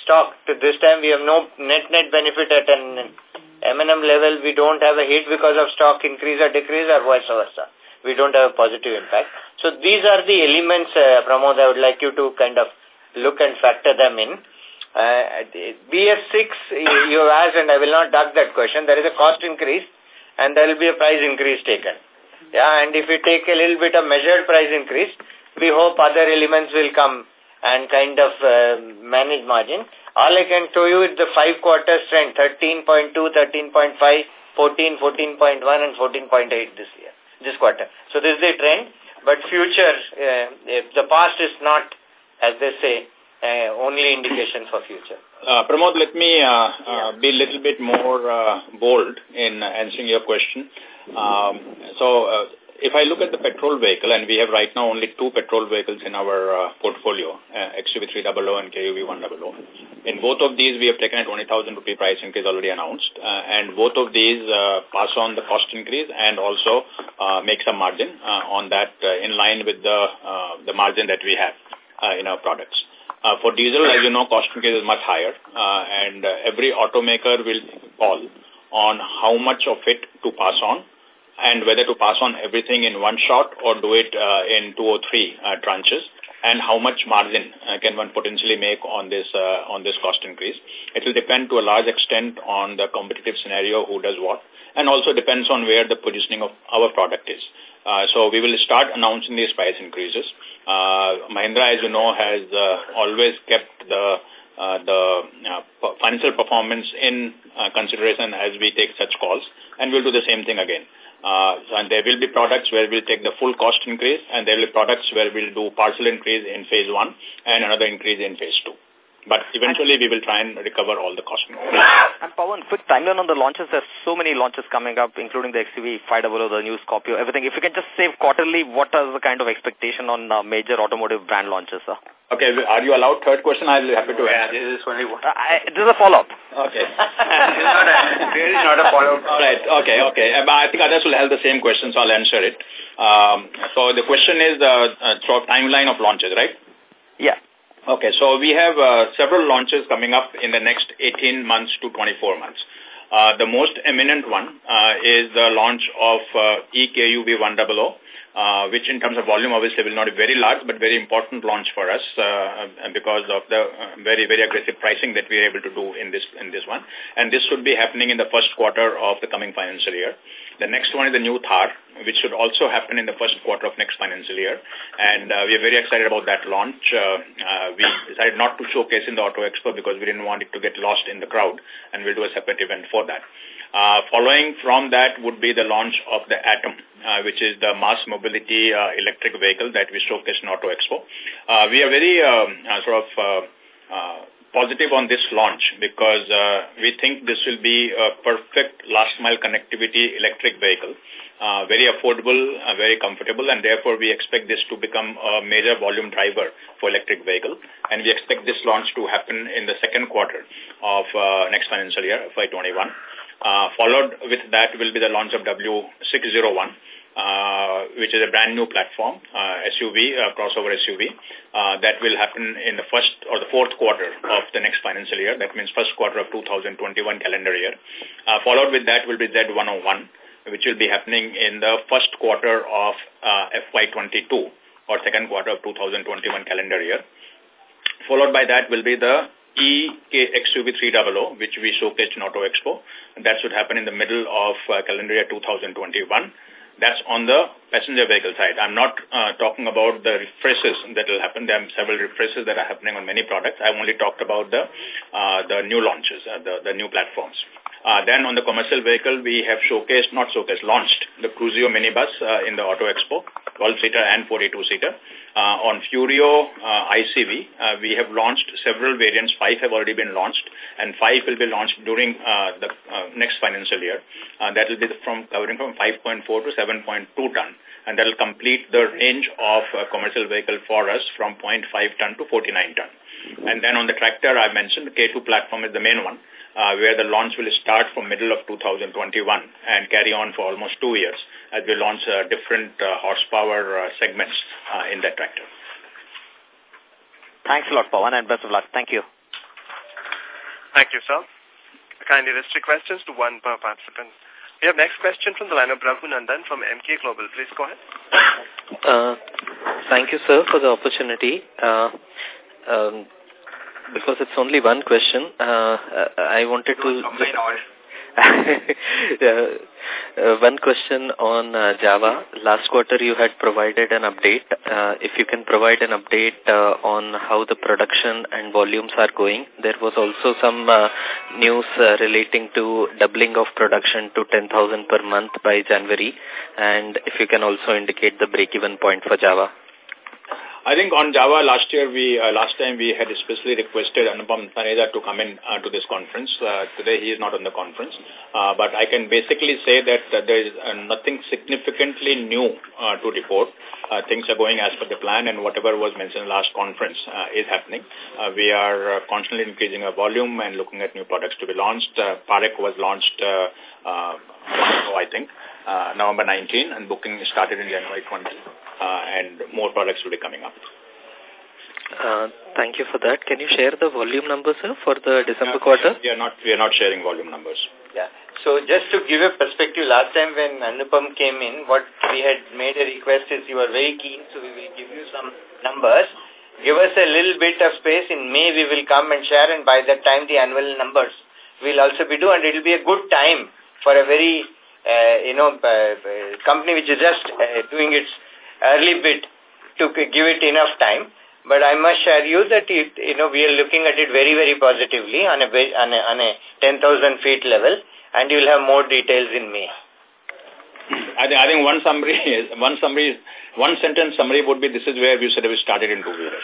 stock, this time we have no net-net benefit at an M&M level. We don't have a hit because of stock increase or decrease or vice versa. We don't have a positive impact. So these are the elements, uh, Pramod, I would like you to kind of look and factor them in. Uh, BS6, you have asked, and I will not duck that question. There is a cost increase, and there will be a price increase taken. Yeah, and if we take a little bit of measured price increase, we hope other elements will come and kind of uh, manage margin. All I can tell you is the five quarters trend, 13.2, 13.5, 14, 14.1 and 14.8 this year, this quarter. So this is the trend, but future, uh, the past is not, as they say, uh, only indication for future. Uh, Pramod, let me uh, uh, be a little bit more uh, bold in answering your question. Um, so uh, if I look at the petrol vehicle, and we have right now only two petrol vehicles in our uh, portfolio, uh, XUV300 and KUV100. In both of these, we have taken a 20,000 rupee price increase already announced, uh, and both of these uh, pass on the cost increase and also uh, make some margin uh, on that uh, in line with the uh, the margin that we have uh, in our products. Uh, for diesel, as you know, cost increase is much higher, uh, and uh, every automaker will call on how much of it to pass on and whether to pass on everything in one shot or do it uh, in two or three uh, tranches and how much margin uh, can one potentially make on this uh, on this cost increase. It will depend to a large extent on the competitive scenario, who does what, and also depends on where the positioning of our product is. Uh, so we will start announcing these price increases. Uh, Mahindra, as you know, has uh, always kept the uh, the uh, financial performance in uh, consideration as we take such calls, and we'll do the same thing again. Uh, and there will be products where we'll take the full cost increase and there will be products where we'll do partial increase in phase one and another increase in phase two. But eventually we will try and recover all the cost. And Pawan, quick timeline on the launches. There's so many launches coming up, including the XUV 500, the new Scorpio, everything. If you can just say quarterly, what is the kind of expectation on uh, major automotive brand launches, sir? Okay, are you allowed third question? I'll be happy to answer. yeah, answer. this is only one. Uh, I, this is a follow-up. Okay. this is not a, there is not a follow-up. All right, okay, okay. Uh, I think others will have the same question, so I'll answer it. Um, so the question is the uh, timeline of launches, right? Yeah. Okay, so we have uh, several launches coming up in the next 18 months to 24 months. Uh, the most eminent one uh, is the launch of uh, EKUV 100, uh, which in terms of volume obviously will not be very large but very important launch for us uh, because of the uh, very, very aggressive pricing that we are able to do in this, in this one. And this should be happening in the first quarter of the coming financial year. The next one is the new Thar, which should also happen in the first quarter of next financial year. And uh, we are very excited about that launch. Uh, uh, we decided not to showcase in the Auto Expo because we didn't want it to get lost in the crowd, and we'll do a separate event for that. Uh, following from that would be the launch of the Atom, uh, which is the mass mobility uh, electric vehicle that we showcased in Auto Expo. We are very um, sort of positive on this launch because uh, we think this will be a perfect last mile connectivity electric vehicle. Uh, very affordable, uh, very comfortable, and therefore we expect this to become a major volume driver for electric vehicle. And we expect this launch to happen in the second quarter of next financial year, FY21. Uh, followed with that will be the launch of W601, uh, which is a brand new platform, uh, SUV, uh, crossover SUV, uh, that will happen in the first or the fourth quarter of the next financial year. That means first quarter of 2021 calendar year. Uh, followed with that will be Z101, which will be happening in the first quarter of uh, FY22 or second quarter of 2021 calendar year. Followed by that will be the EKXUV300, which we showcased in Auto Expo. That should happen in the middle of uh, calendar year 2021. That's on the passenger vehicle side. I'm not uh, talking about the refreshes that will happen. There are several refreshes that are happening on many products. I've only talked about the uh, the new launches, uh, the, the new platforms. Uh, then on the commercial vehicle, we have showcased, not showcased, launched the Cruzio minibus uh, in the Auto Expo, 12-seater and 42-seater. Uh, on Furio uh, ICV, uh, we have launched several variants. Five have already been launched, and five will be launched during uh, the uh, next financial year. Uh, that will be from covering from 5.4 to 7.2 ton, and that will complete the range of uh, commercial vehicle for us from 0.5 ton to 49 ton. And then on the tractor, I mentioned the K2 platform is the main one uh, where the launch will start from middle of 2021 and carry on for almost two years as we launch uh, different uh, horsepower uh, segments uh, in that tractor. Thanks a lot, Pawan, and best of luck. Thank you. Thank you, sir. Kindly restrict questions to one per participant. We have next question from the line of Raghu Nandan from Emkay Global. Please go ahead. Uh, thank you, sir, for the opportunity. Uh, um, because it's only one question, uh, I wanted to just, uh, one question on uh, Jawa. Last quarter you had provided an update. Uh, if you can provide an update uh, on how the production and volumes are going. There was also some uh, news uh, relating to doubling of production to 10,000 per month by January. And if you can also indicate the break-even point for Jawa. I think on Jawa last year, we uh, last time we had especially requested Anupam Thareja to come in uh, to this conference. Uh, today he is not on the conference, uh, but I can basically say that uh, there is uh, nothing significantly new uh, to report. Uh, things are going as per the plan, and whatever was mentioned last conference uh, is happening. Uh, we are uh, constantly increasing our volume and looking at new products to be launched. Uh, Perak was launched, uh, uh, I think, uh, November 19, and booking started in January 20 uh, and more products will be coming up. Uh, thank you for that. Can you share the volume numbers, sir, for the December quarter? We are not we are not sharing volume numbers. Yeah. So just to give a perspective, last time when Anupam came in, what we had made a request is you are very keen, so we will give you some numbers. Give us a little bit of space. In May, we will come and share, and by that time, the annual numbers will also be due, and it will be a good time for a very, you know, uh, company which is just uh, doing its early bit to give it enough time. But I must share you that, it, you know, we are looking at it very, very positively on a, on a, on a 10,000 feet level and you will have more details in May. I think, I think one summary, is, one summary, one sentence summary would be this is where we said we started in two years.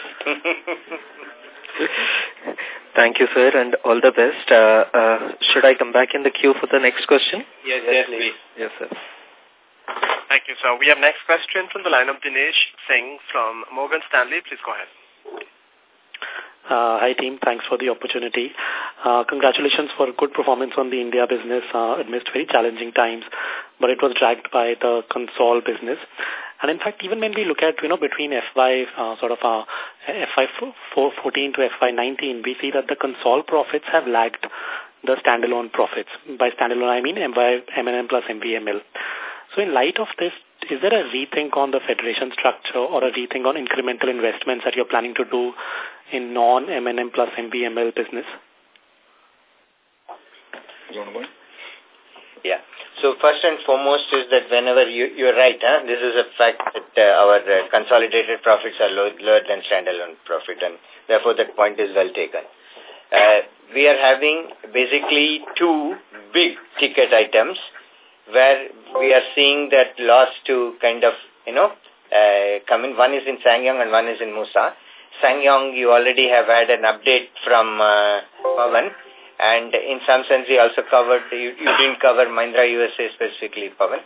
Thank you, sir, and all the best. Uh, uh, should I come back in the queue for the next question? Yes, yes, please. Yes, sir. Thank you, sir. We have next question from the line of Dinesh Singh from Morgan Stanley. Please go ahead. Uh, hi, team. Thanks for the opportunity. Uh, congratulations for good performance on the India business uh, amidst very challenging times, but it was dragged by the console business. And in fact, even when we look at, you know, between FY uh, sort of uh, FY 14 to FY 19, we see that the console profits have lagged the standalone profits. By standalone, I mean M&M plus MVML. So in light of this, is there a rethink on the federation structure or a rethink on incremental investments that you're planning to do in non-M&M plus MVML business? Yeah. So first and foremost is that whenever you, you're right, huh? this is a fact that uh, our uh, consolidated profits are low, lower than standalone profit and therefore that point is well taken. Uh, we are having basically two big ticket items where we are seeing that loss to kind of, you know, uh, come in. One is in SsangYong and one is in MUSA. SsangYong, you already have had an update from uh, Pawan. And in some sense, he also covered, you, you didn't cover Mahindra USA specifically, Pawan.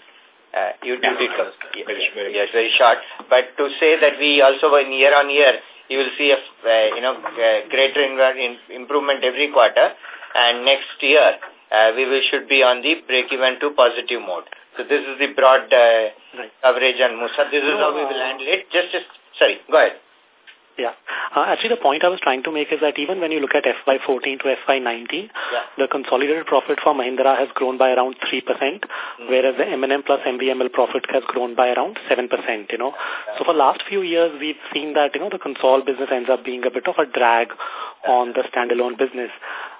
Uh, you, you did cover. Very, very yes, very short. But to say that we also, in year on year, you will see a uh, you know uh, greater in improvement every quarter, and next year uh, we will should be on the break-even to positive mode. So this is the broad uh, right. coverage on MUSA. This is no, how we will handle it. Just, just, sorry, go ahead. Yeah. Uh, actually, the point I was trying to make is that even when you look at FY14 to FY19, yeah. the consolidated profit for Mahindra has grown by around 3%, mm. whereas the M&M plus MVML profit has grown by around 7%, you know. Yeah. So for last few years, we've seen that, you know, the console business ends up being a bit of a drag on the standalone business.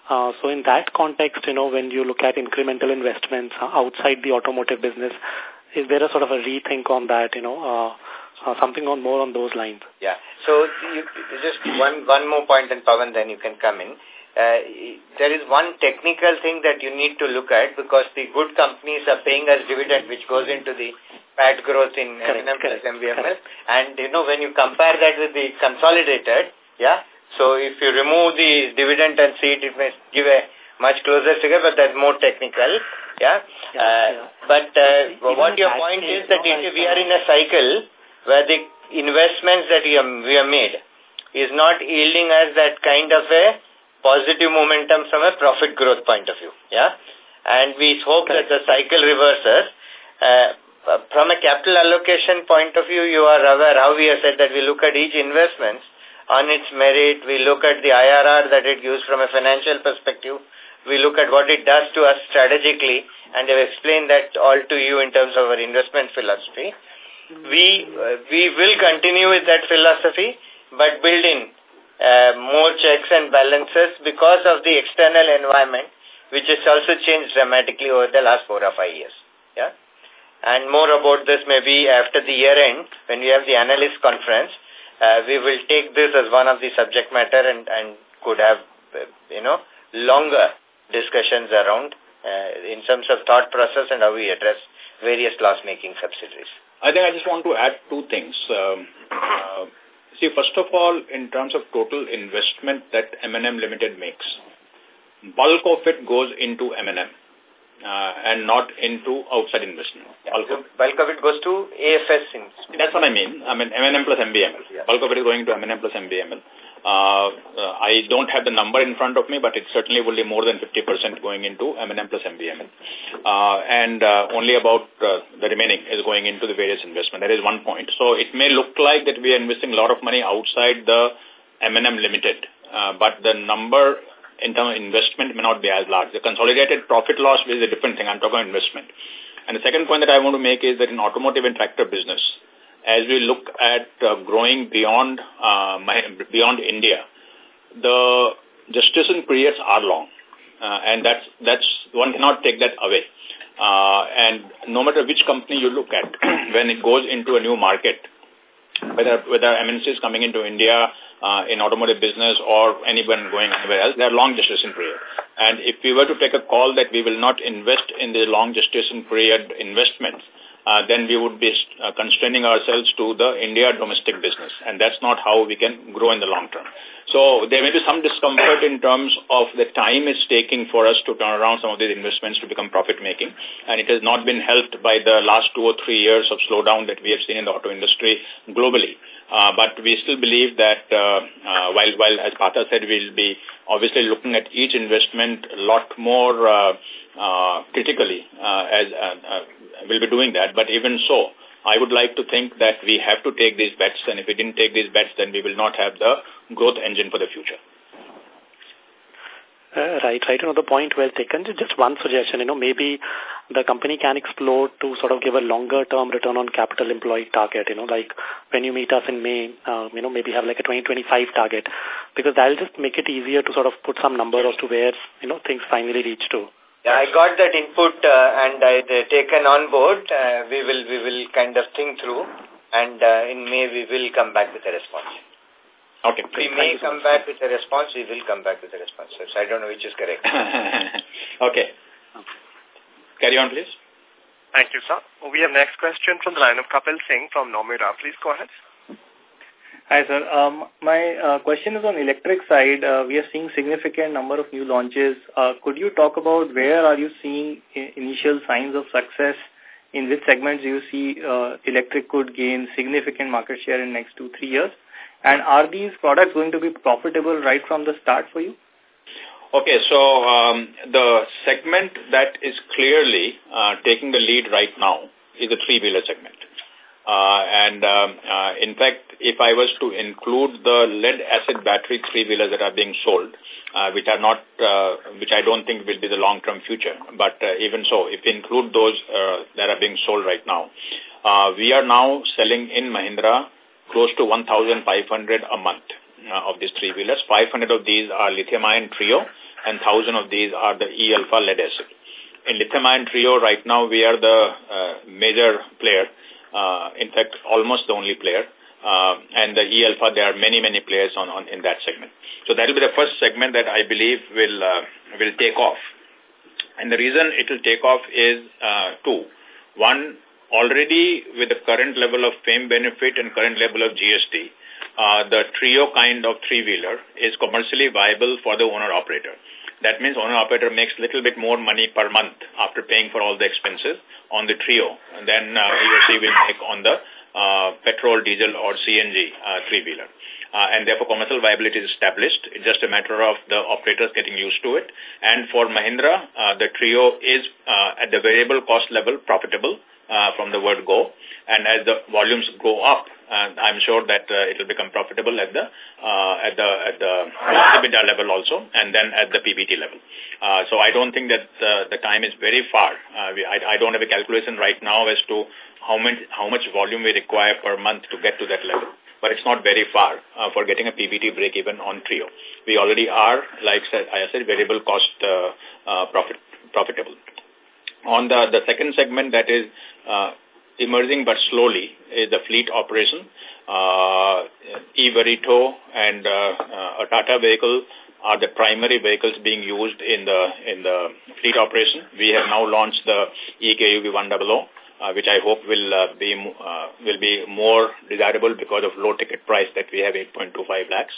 Uh, so in that context, you know, when you look at incremental investments outside the automotive business, is there a sort of a rethink on that, you know, uh, uh, something on more on those lines? Yeah. So you, just one one more point, and Pawan, then you can come in. Uh, there is one technical thing that you need to look at because the good companies are paying us dividend which goes into the PAT growth in plus MVML. And, you know, when you compare that with the consolidated, yeah, so if you remove the dividend and see it, it may give a much closer figure, but that's more technical. Yeah. yeah, uh, yeah. But uh, what your point is that if we are in a cycle where the investments that we have, we have made is not yielding us that kind of a positive momentum from a profit growth point of view. Yeah. And we hope that the cycle reverses. Uh, from a capital allocation point of view, you are aware how we have said that we look at each investment on its merit. We look at the IRR that it gives from a financial perspective. We look at what it does to us strategically, and I've explained that all to you in terms of our investment philosophy. We, uh, we will continue with that philosophy, but build in uh, more checks and balances because of the external environment. which has also changed dramatically over the last four or five years. Yeah. And more about this maybe after the year end, when we have the analyst conference, uh, we will take this as one of the subject matter and, and could have, uh, you know, longer discussions around uh, in terms of thought process and how we address various loss-making subsidiaries. I think I just want to add two things. Um, uh, see, first of all, in terms of total investment that M&M Limited makes, bulk of it goes into M&M uh, and not into outside investment. bulk, of, bulk of it goes to AFS. That's what I mean. I mean M&M plus MVML. Yeah. Bulk of it is going to M&M plus MVML. Uh, uh, I don't have the number in front of me, but it certainly will be more than 50% going into M&M plus MVML. Uh, and uh, only about uh, the remaining is going into the various investment. That is one point. So it may look like that we are investing a lot of money outside the M&M Limited, uh, but the number in terms of investment may not be as large. The consolidated profit loss is a different thing. I'm talking about investment. And the second point that I want to make is that in automotive and tractor business, as we look at uh, growing beyond uh, my, beyond India, the gestation periods are long, uh, and that's that's one cannot take that away. Uh, and no matter which company you look at, when it goes into a new market, whether whether MNCs coming into India uh, in automotive business or anyone going anywhere else, there are long gestation period. And if we were to take a call that we will not invest in the long gestation period investments, then we would be uh, constraining ourselves to the India domestic business. And that's not how we can grow in the long term. So there may be some discomfort in terms of the time it's taking for us to turn around some of these investments to become profit-making. And it has not been helped by the last two or three years of slowdown that we have seen in the auto industry globally. Uh, but we still believe that uh, uh, while, while, as Partha said, we'll be obviously looking at each investment a lot more uh, uh, critically uh, as uh, we'll be doing that. But even so, I would like to think that we have to take these bets, and if we didn't take these bets, then we will not have the growth engine for the future. Uh, right, right. the point well taken. Just one suggestion, you know, maybe the company can explore to sort of give a longer term return on capital employed target, you know, like when you meet us in May, uh, you know, maybe have like a 2025 target, because that'll just make it easier to sort of put some number as to where, you know, things finally reach to. Yeah, I got that input uh, and I uh, taken on board. Uh, we will we will kind of think through and uh, in May we will come back with a response. Okay. We may come back with a response, we will come back with a response. So I don't know which is correct. okay. Carry on, please. Thank you, sir. We have next question from the line of Kapil Singh from Nomura. Please go ahead. Hi, sir. Um, my uh, question is on electric side. Uh, we are seeing significant number of new launches. Uh, could you talk about where are you seeing initial signs of success? In which segments do you see uh, electric could gain significant market share in next two, three years? And are these products going to be profitable right from the start for you? Okay, so um, the segment that is clearly uh, taking the lead right now is the three-wheeler segment. Uh, and um, uh, in fact, if I was to include the lead acid battery three-wheelers that are being sold, uh, which are not, uh, which I don't think will be the long-term future, but uh, even so, if we include those uh, that are being sold right now, uh, we are now selling in Mahindra close to 1,500 a month uh, of these three-wheelers. 500 of these are lithium-ion Treo and 1,000 of these are the E-Alfa lead acid. In lithium-ion Treo, right now we are the uh, major player, uh, in fact, almost the only player. Uh, and the E-Alfa, there are many, many players on, on in that segment. So that will be the first segment that I believe will uh, will take off. And the reason it will take off is uh, two. One, already with the current level of FAME benefit and current level of GST, uh, the Treo kind of three-wheeler is commercially viable for the owner-operator. That means owner-operator makes little bit more money per month after paying for all the expenses on the Treo than uh, he will make on the uh, petrol, diesel or CNG uh, three-wheeler. Uh, and therefore commercial viability is established. It's just a matter of the operators getting used to it. And for Mahindra, uh, the Treo is uh, at the variable cost level profitable uh, from the word go. And as the volumes go up, uh, I'm sure that uh, it will become profitable at the uh, at the at the EBITDA level also, and then at the PBT level. Uh, so I don't think that uh, the time is very far. Uh, we, I, I don't have a calculation right now as to how much how much volume we require per month to get to that level. but it's not very far uh, for getting a PBT break even on Treo. We already are, like I said, variable cost uh, uh, profit profitable. On the, the second segment that is uh, emerging but slowly is the fleet operation. Uh, E-Verito and uh, uh, a Tata vehicle are the primary vehicles being used in the in the fleet operation. We have now launched the EKUV 100, uh, which I hope will uh, be uh, will be more desirable because of low ticket price that we have 8.25 lakhs.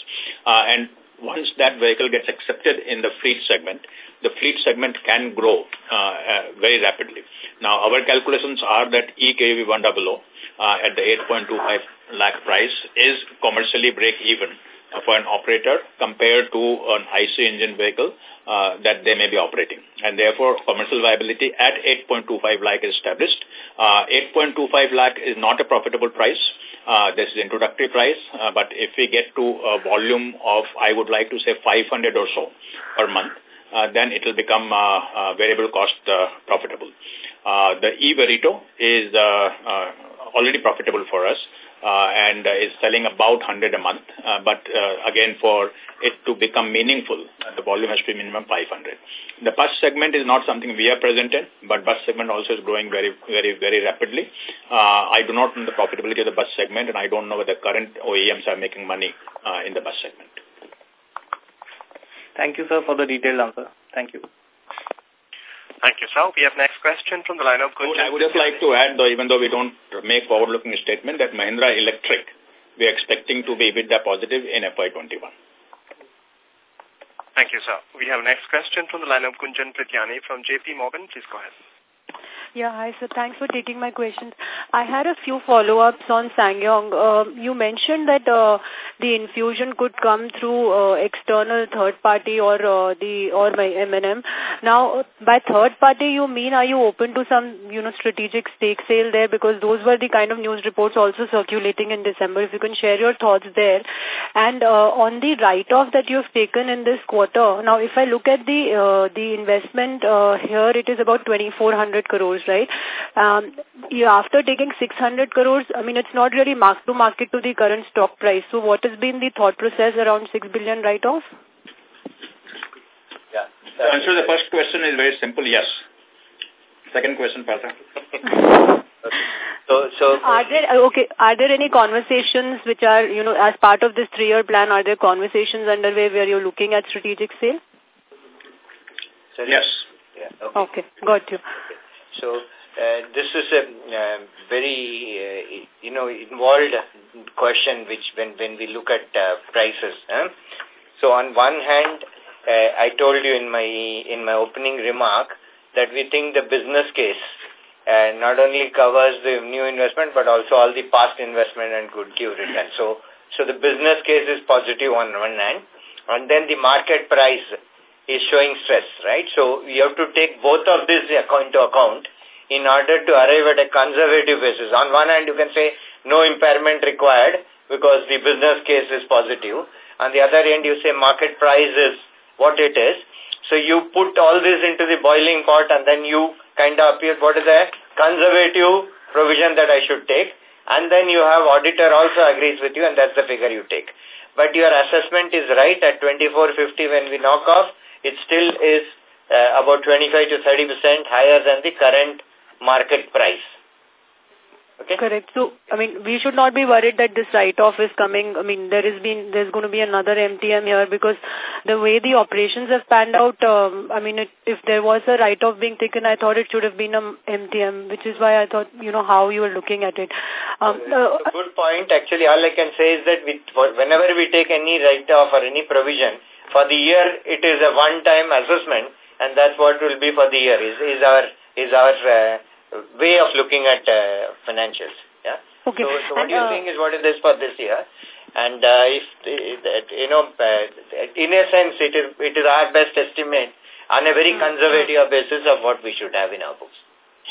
Uh, and once that vehicle gets accepted in the fleet segment, the fleet segment can grow uh, uh, very rapidly. Now, our calculations are that EKV 100 uh, at the 8.25 lakh price is commercially break even for an operator compared to an IC engine vehicle uh, that they may be operating. And therefore, commercial viability at 8.25 lakh is established. Uh, 8.25 lakh is not a profitable price. Uh, this is introductory price, uh, but if we get to a volume of, I would like to say 500 or so per month, uh, then it will become uh, uh, variable cost uh, profitable. Uh, the e-Verito is uh, uh, already profitable for us and uh, is selling about 100 a month. Uh, but uh, again, for it to become meaningful, the volume has to be minimum 500. The bus segment is not something we are present in, but bus segment also is growing very, very, very rapidly. I do not know the profitability of the bus segment, and I don't know whether current OEMs are making money in the bus segment. Thank you, sir, for the detailed answer. Thank you. Thank you, sir. We have next question from the line of Gunjan. I would just like to add, though, even though we don't make forward-looking statement, that Mahindra Electric, we are expecting to be EBITDA positive in FY21. Thank you, sir. We have next question from the line of Gunjan Prithyani from JP Morgan. Please go ahead. Yeah, hi, sir. Thanks for taking my questions. I had a few follow-ups on SsangYong. Uh, you mentioned that uh, the infusion could come through uh, external third party or uh, the or my M&M. Now, by third party, you mean are you open to some you know strategic stake sale there? Because those were the kind of news reports also circulating in December. If you can share your thoughts there. And uh, on the write-off that you've taken in this quarter, now if I look at the uh, the investment uh, here, it is about 2,400 crores, right? Um, after taking 600 crores, I mean, it's not really mark to market to the current stock price. So what has been the thought process around 6 billion write-off? Yeah. The answer to the first question is very simple, yes. Second question, Partha. So, so are there okay? Are there any conversations which are you know as part of this three-year plan? Are there conversations underway where you're looking at strategic sale? yes. Yeah. Okay. okay. Got you. So uh, this is a uh, very uh, you know involved question which when when we look at uh, prices. Huh? So on one hand, I told you in my in my opening remark that we think the business case uh, not only covers the new investment but also all the past investment and could give return. So so the business case is positive on one hand, and then the market price is showing stress, right? So you have to take both of these into account in order to arrive at a conservative basis. On one hand, you can say no impairment required because the business case is positive. On the other hand, you say market price is what it is. So you put all this into the boiling pot and then you kind of appear what is a conservative provision that I should take. And then you have auditor also agrees with you and that's the figure you take. But your assessment is right at 2450 when we knock off it still is uh, about 25 to 30% higher than the current market price. Okay. Correct. So, I mean, we should not be worried that this write-off is coming. I mean, there is been, there's going to be another MTM here because the way the operations have panned out, um, I mean, it, if there was a write-off being taken, I thought it should have been a MTM, which is why I thought, you know, how you were looking at it. Um, uh, good point. Actually, all I can say is that we, whenever we take any write-off or any provision, for the year, it is a one-time assessment, and that's what will be for the year, is, is our, is our uh, way of looking at uh, financials. Yeah. Okay. So, so what and, you're uh, saying is what it is for this year. And uh, if, you know, uh, in a sense, it is, it is our best estimate on a very conservative basis of what we should have in our books.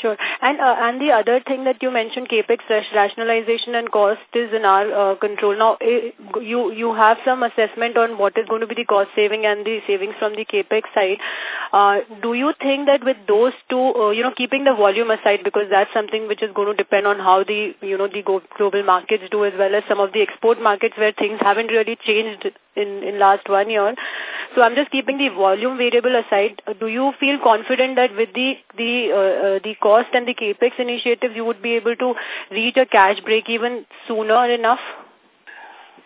Sure. And uh, and the other thing that you mentioned, capex rationalization and cost is in our uh, control. Now, eh, you you have some assessment on what is going to be the cost saving and the savings from the capex side. Uh, do you think that with those two, uh, you know, keeping the volume aside, because that's something which is going to depend on how the you know the global markets do, as well as some of the export markets where things haven't really changed in in last one year. So I'm just keeping the volume variable aside. Do you feel confident that with the the uh, uh, the cost and the capex initiatives, you would be able to reach a cash break even sooner enough?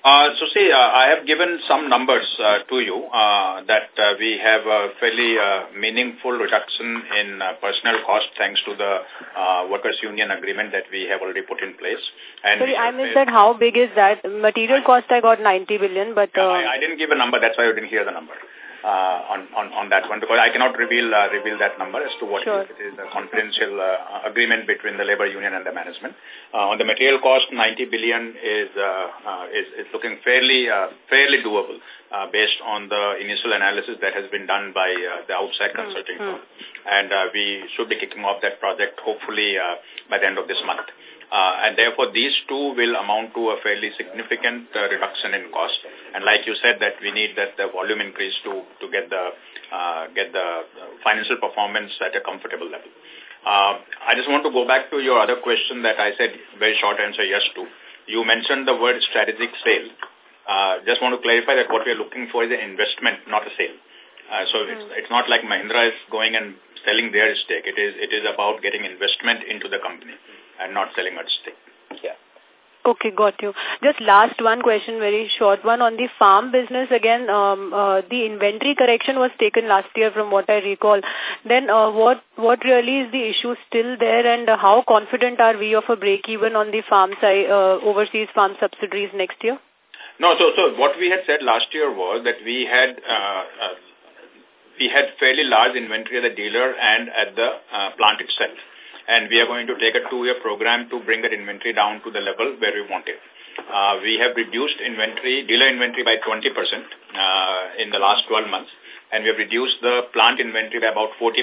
Uh, so see, uh, I have given some numbers uh, to you uh, that uh, we have a fairly uh, meaningful reduction in uh, personnel cost thanks to the uh, workers' union agreement that we have already put in place. And Sorry, I missed that. How big is that? Material cost I got 90 billion, but... Uh, I, I didn't give a number. That's why you didn't hear the number on, on, on that one because I cannot reveal uh, reveal that number as to what sure. it is a confidential uh, agreement between the labor union and the management. Uh, on the material cost, 90 billion is uh, uh, is, is looking fairly uh, fairly doable uh, based on the initial analysis that has been done by uh, the outside mm -hmm. consulting firm. And uh, we should be kicking off that project hopefully uh, by the end of this month. Uh, and therefore, these two will amount to a fairly significant uh, reduction in cost. And like you said, that we need that the volume increase to to get the uh, get the financial performance at a comfortable level. Uh, I just want to go back to your other question that I said very short answer yes to. You mentioned the word strategic sale. Uh, just want to clarify that what we are looking for is an investment, not a sale. Uh, so mm. it's, it's not like Mahindra is going and selling their stake. It is it is about getting investment into the company and not selling at stake. Yeah. Okay, got you. Just last one question, very short one. On the farm business, again, um, uh, the inventory correction was taken last year from what I recall. Then uh, what what really is the issue still there and uh, how confident are we of a break-even on the farm side, uh, overseas farm subsidiaries next year? No, so, so what we had said last year was that we had uh, uh, we had fairly large inventory at the dealer and at the uh, plant itself and we are going to take a two-year program to bring that inventory down to the level where we want it. Uh, we have reduced inventory, dealer inventory by 20% uh, in the last 12 months, and we have reduced the plant inventory by about 40%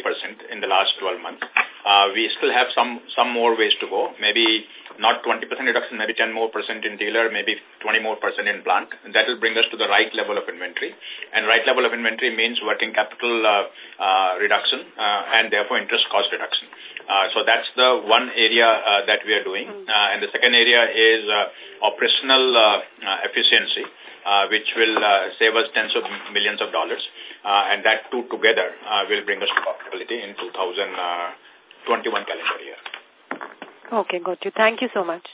in the last 12 months. Uh, we still have some some more ways to go. Maybe not 20% reduction, maybe 10 more percent in dealer, maybe 20 more percent in plant. And that will bring us to the right level of inventory. And right level of inventory means working capital uh, uh, reduction uh, and therefore interest cost reduction. Uh, so that's the one area uh, that we are doing. Hmm. Uh, and the second area is uh, operational uh, uh, efficiency. Uh, which will uh, save us tens of millions of dollars. Uh, and that two together uh, will bring us to profitability in 2021 calendar year. Okay, got you. Thank you so much.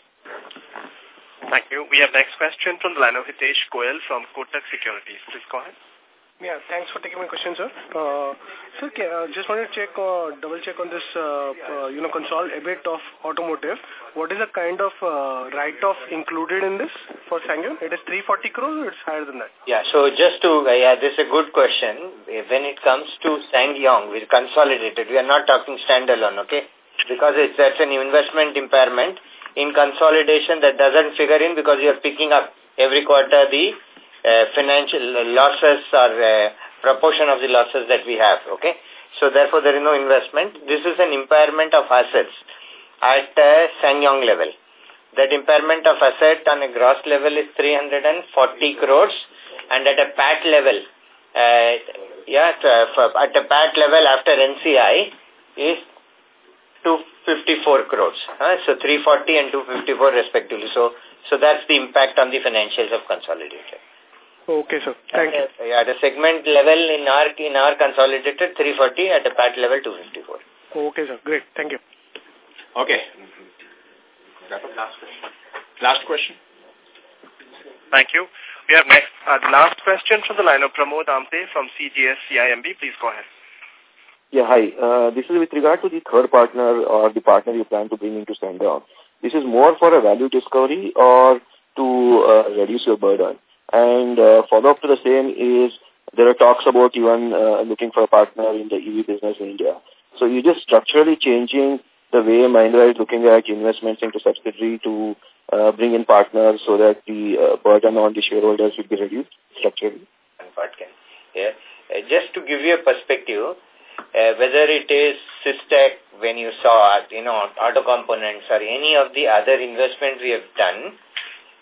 Thank you. We have next question from the line of Hitesh Goel from Kotak Securities. Please go ahead. Yeah, thanks for taking my question, sir. Uh, sir, uh, just wanted to check, uh, double check on this, uh, uh, you know, console EBIT of automotive. What is the kind of uh, write-off included in this for SsangYong? It is 340 crores or it's higher than that? Yeah, so just to, uh, yeah, this is a good question. When it comes to SsangYong, we're consolidated. We are not talking standalone, okay? because it's that's an investment impairment. In consolidation, that doesn't figure in because you're picking up every quarter the uh, financial losses or uh, proportion of the losses that we have, okay? So therefore, there is no investment. This is an impairment of assets at uh, SsangYong level. That impairment of asset on a gross level is 340 crores and at a PAT level, uh, yeah, uh, at a PAT level after NCI is 254 crores. Uh, so 340 and 254 respectively. So so that's the impact on the financials of consolidated. Okay, sir. Thank you. Uh, yeah, the segment level in our in our consolidated 340 at the PAT level 254. Okay, sir. Great. Thank you. Okay. Last question. Last question. Thank you. We have next uh, the last question from the line of Pramod Amte from CGS CIMB. Please go ahead. Yeah, hi. Uh, this is with regard to the third partner or the partner you plan to bring into SsangYong. This is more for a value discovery or to uh, reduce your burden. And uh, follow-up to the same is there are talks about even uh, looking for a partner in the EV business in India. So you're just structurally changing the way Mahindra is looking at investments into subsidiary to uh, bring in partners so that the uh, burden on the shareholders will be reduced structurally? Yeah. Uh, just to give you a perspective, uh, whether it is Systech, when you saw, you know, auto components or any of the other investments we have done,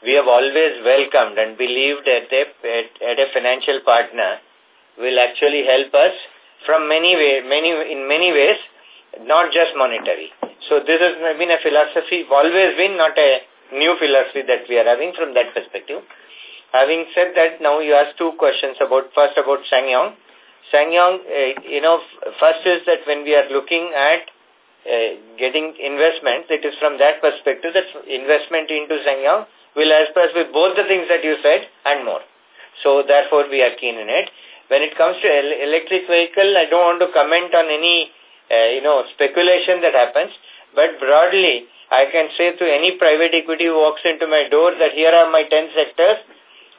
we have always welcomed and believed that a, at, a financial partner will actually help us from many way, many in many ways, not just monetary. So this has been a philosophy, always been not a new philosophy that we are having from that perspective. Having said that, now you asked two questions about, first about SsangYong. SsangYong, uh, you know, first is that when we are looking at uh, getting investments, it is from that perspective that investment into SsangYong will help us with both the things that you said and more. So therefore we are keen in it. When it comes to electric vehicle, I don't want to comment on any, uh, you know, speculation that happens. But broadly, I can say to any private equity who walks into my door that here are my 10 sectors.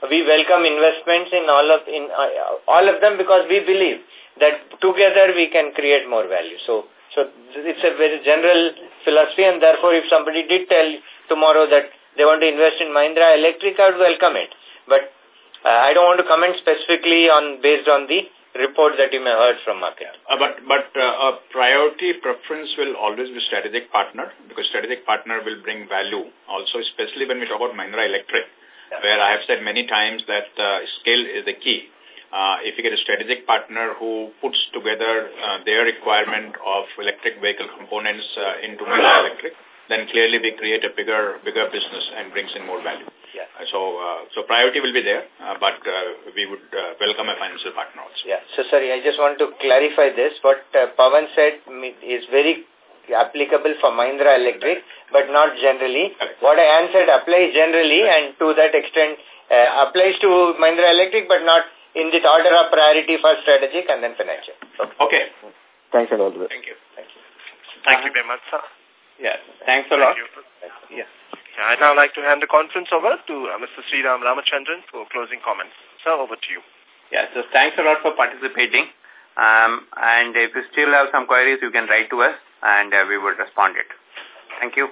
We welcome investments in all of in uh, all of them because we believe that together we can create more value. So, so it's a very general philosophy, and therefore, if somebody did tell tomorrow that they want to invest in Mahindra Electric, I would welcome it. But uh, I don't want to comment specifically on based on the report that you may have heard from market. Uh, but but uh, a priority preference will always be strategic partner because strategic partner will bring value also, especially when we talk about Mahindra Electric, yeah. where I have said many times that uh, scale is the key. Uh, if you get a strategic partner who puts together uh, their requirement of electric vehicle components uh, into Mahindra Electric, then clearly we create a bigger bigger business and brings in more value. Yeah. Uh, so uh, so priority will be there, uh, but uh, we would uh, welcome a financial partner also. Yeah. So sorry, I just want to clarify this. What uh, Pawan said is very applicable for Mahindra Electric, but not generally. Correct. What I answered applies generally and to that extent uh, applies to Mahindra Electric, but not in the order of priority for strategic and then financial. Okay. okay. Thanks and all the best. Thank you. Thank you. Thank you very much, sir. Yes. Thanks a lot. Yes. Yeah, I'd now like to hand the conference over to uh, Mr. Sriram Ramachandran for closing comments. Sir, over to you. Yeah, so thanks a lot for participating. Um, and if you still have some queries, you can write to us and uh, we will respond it. Thank you.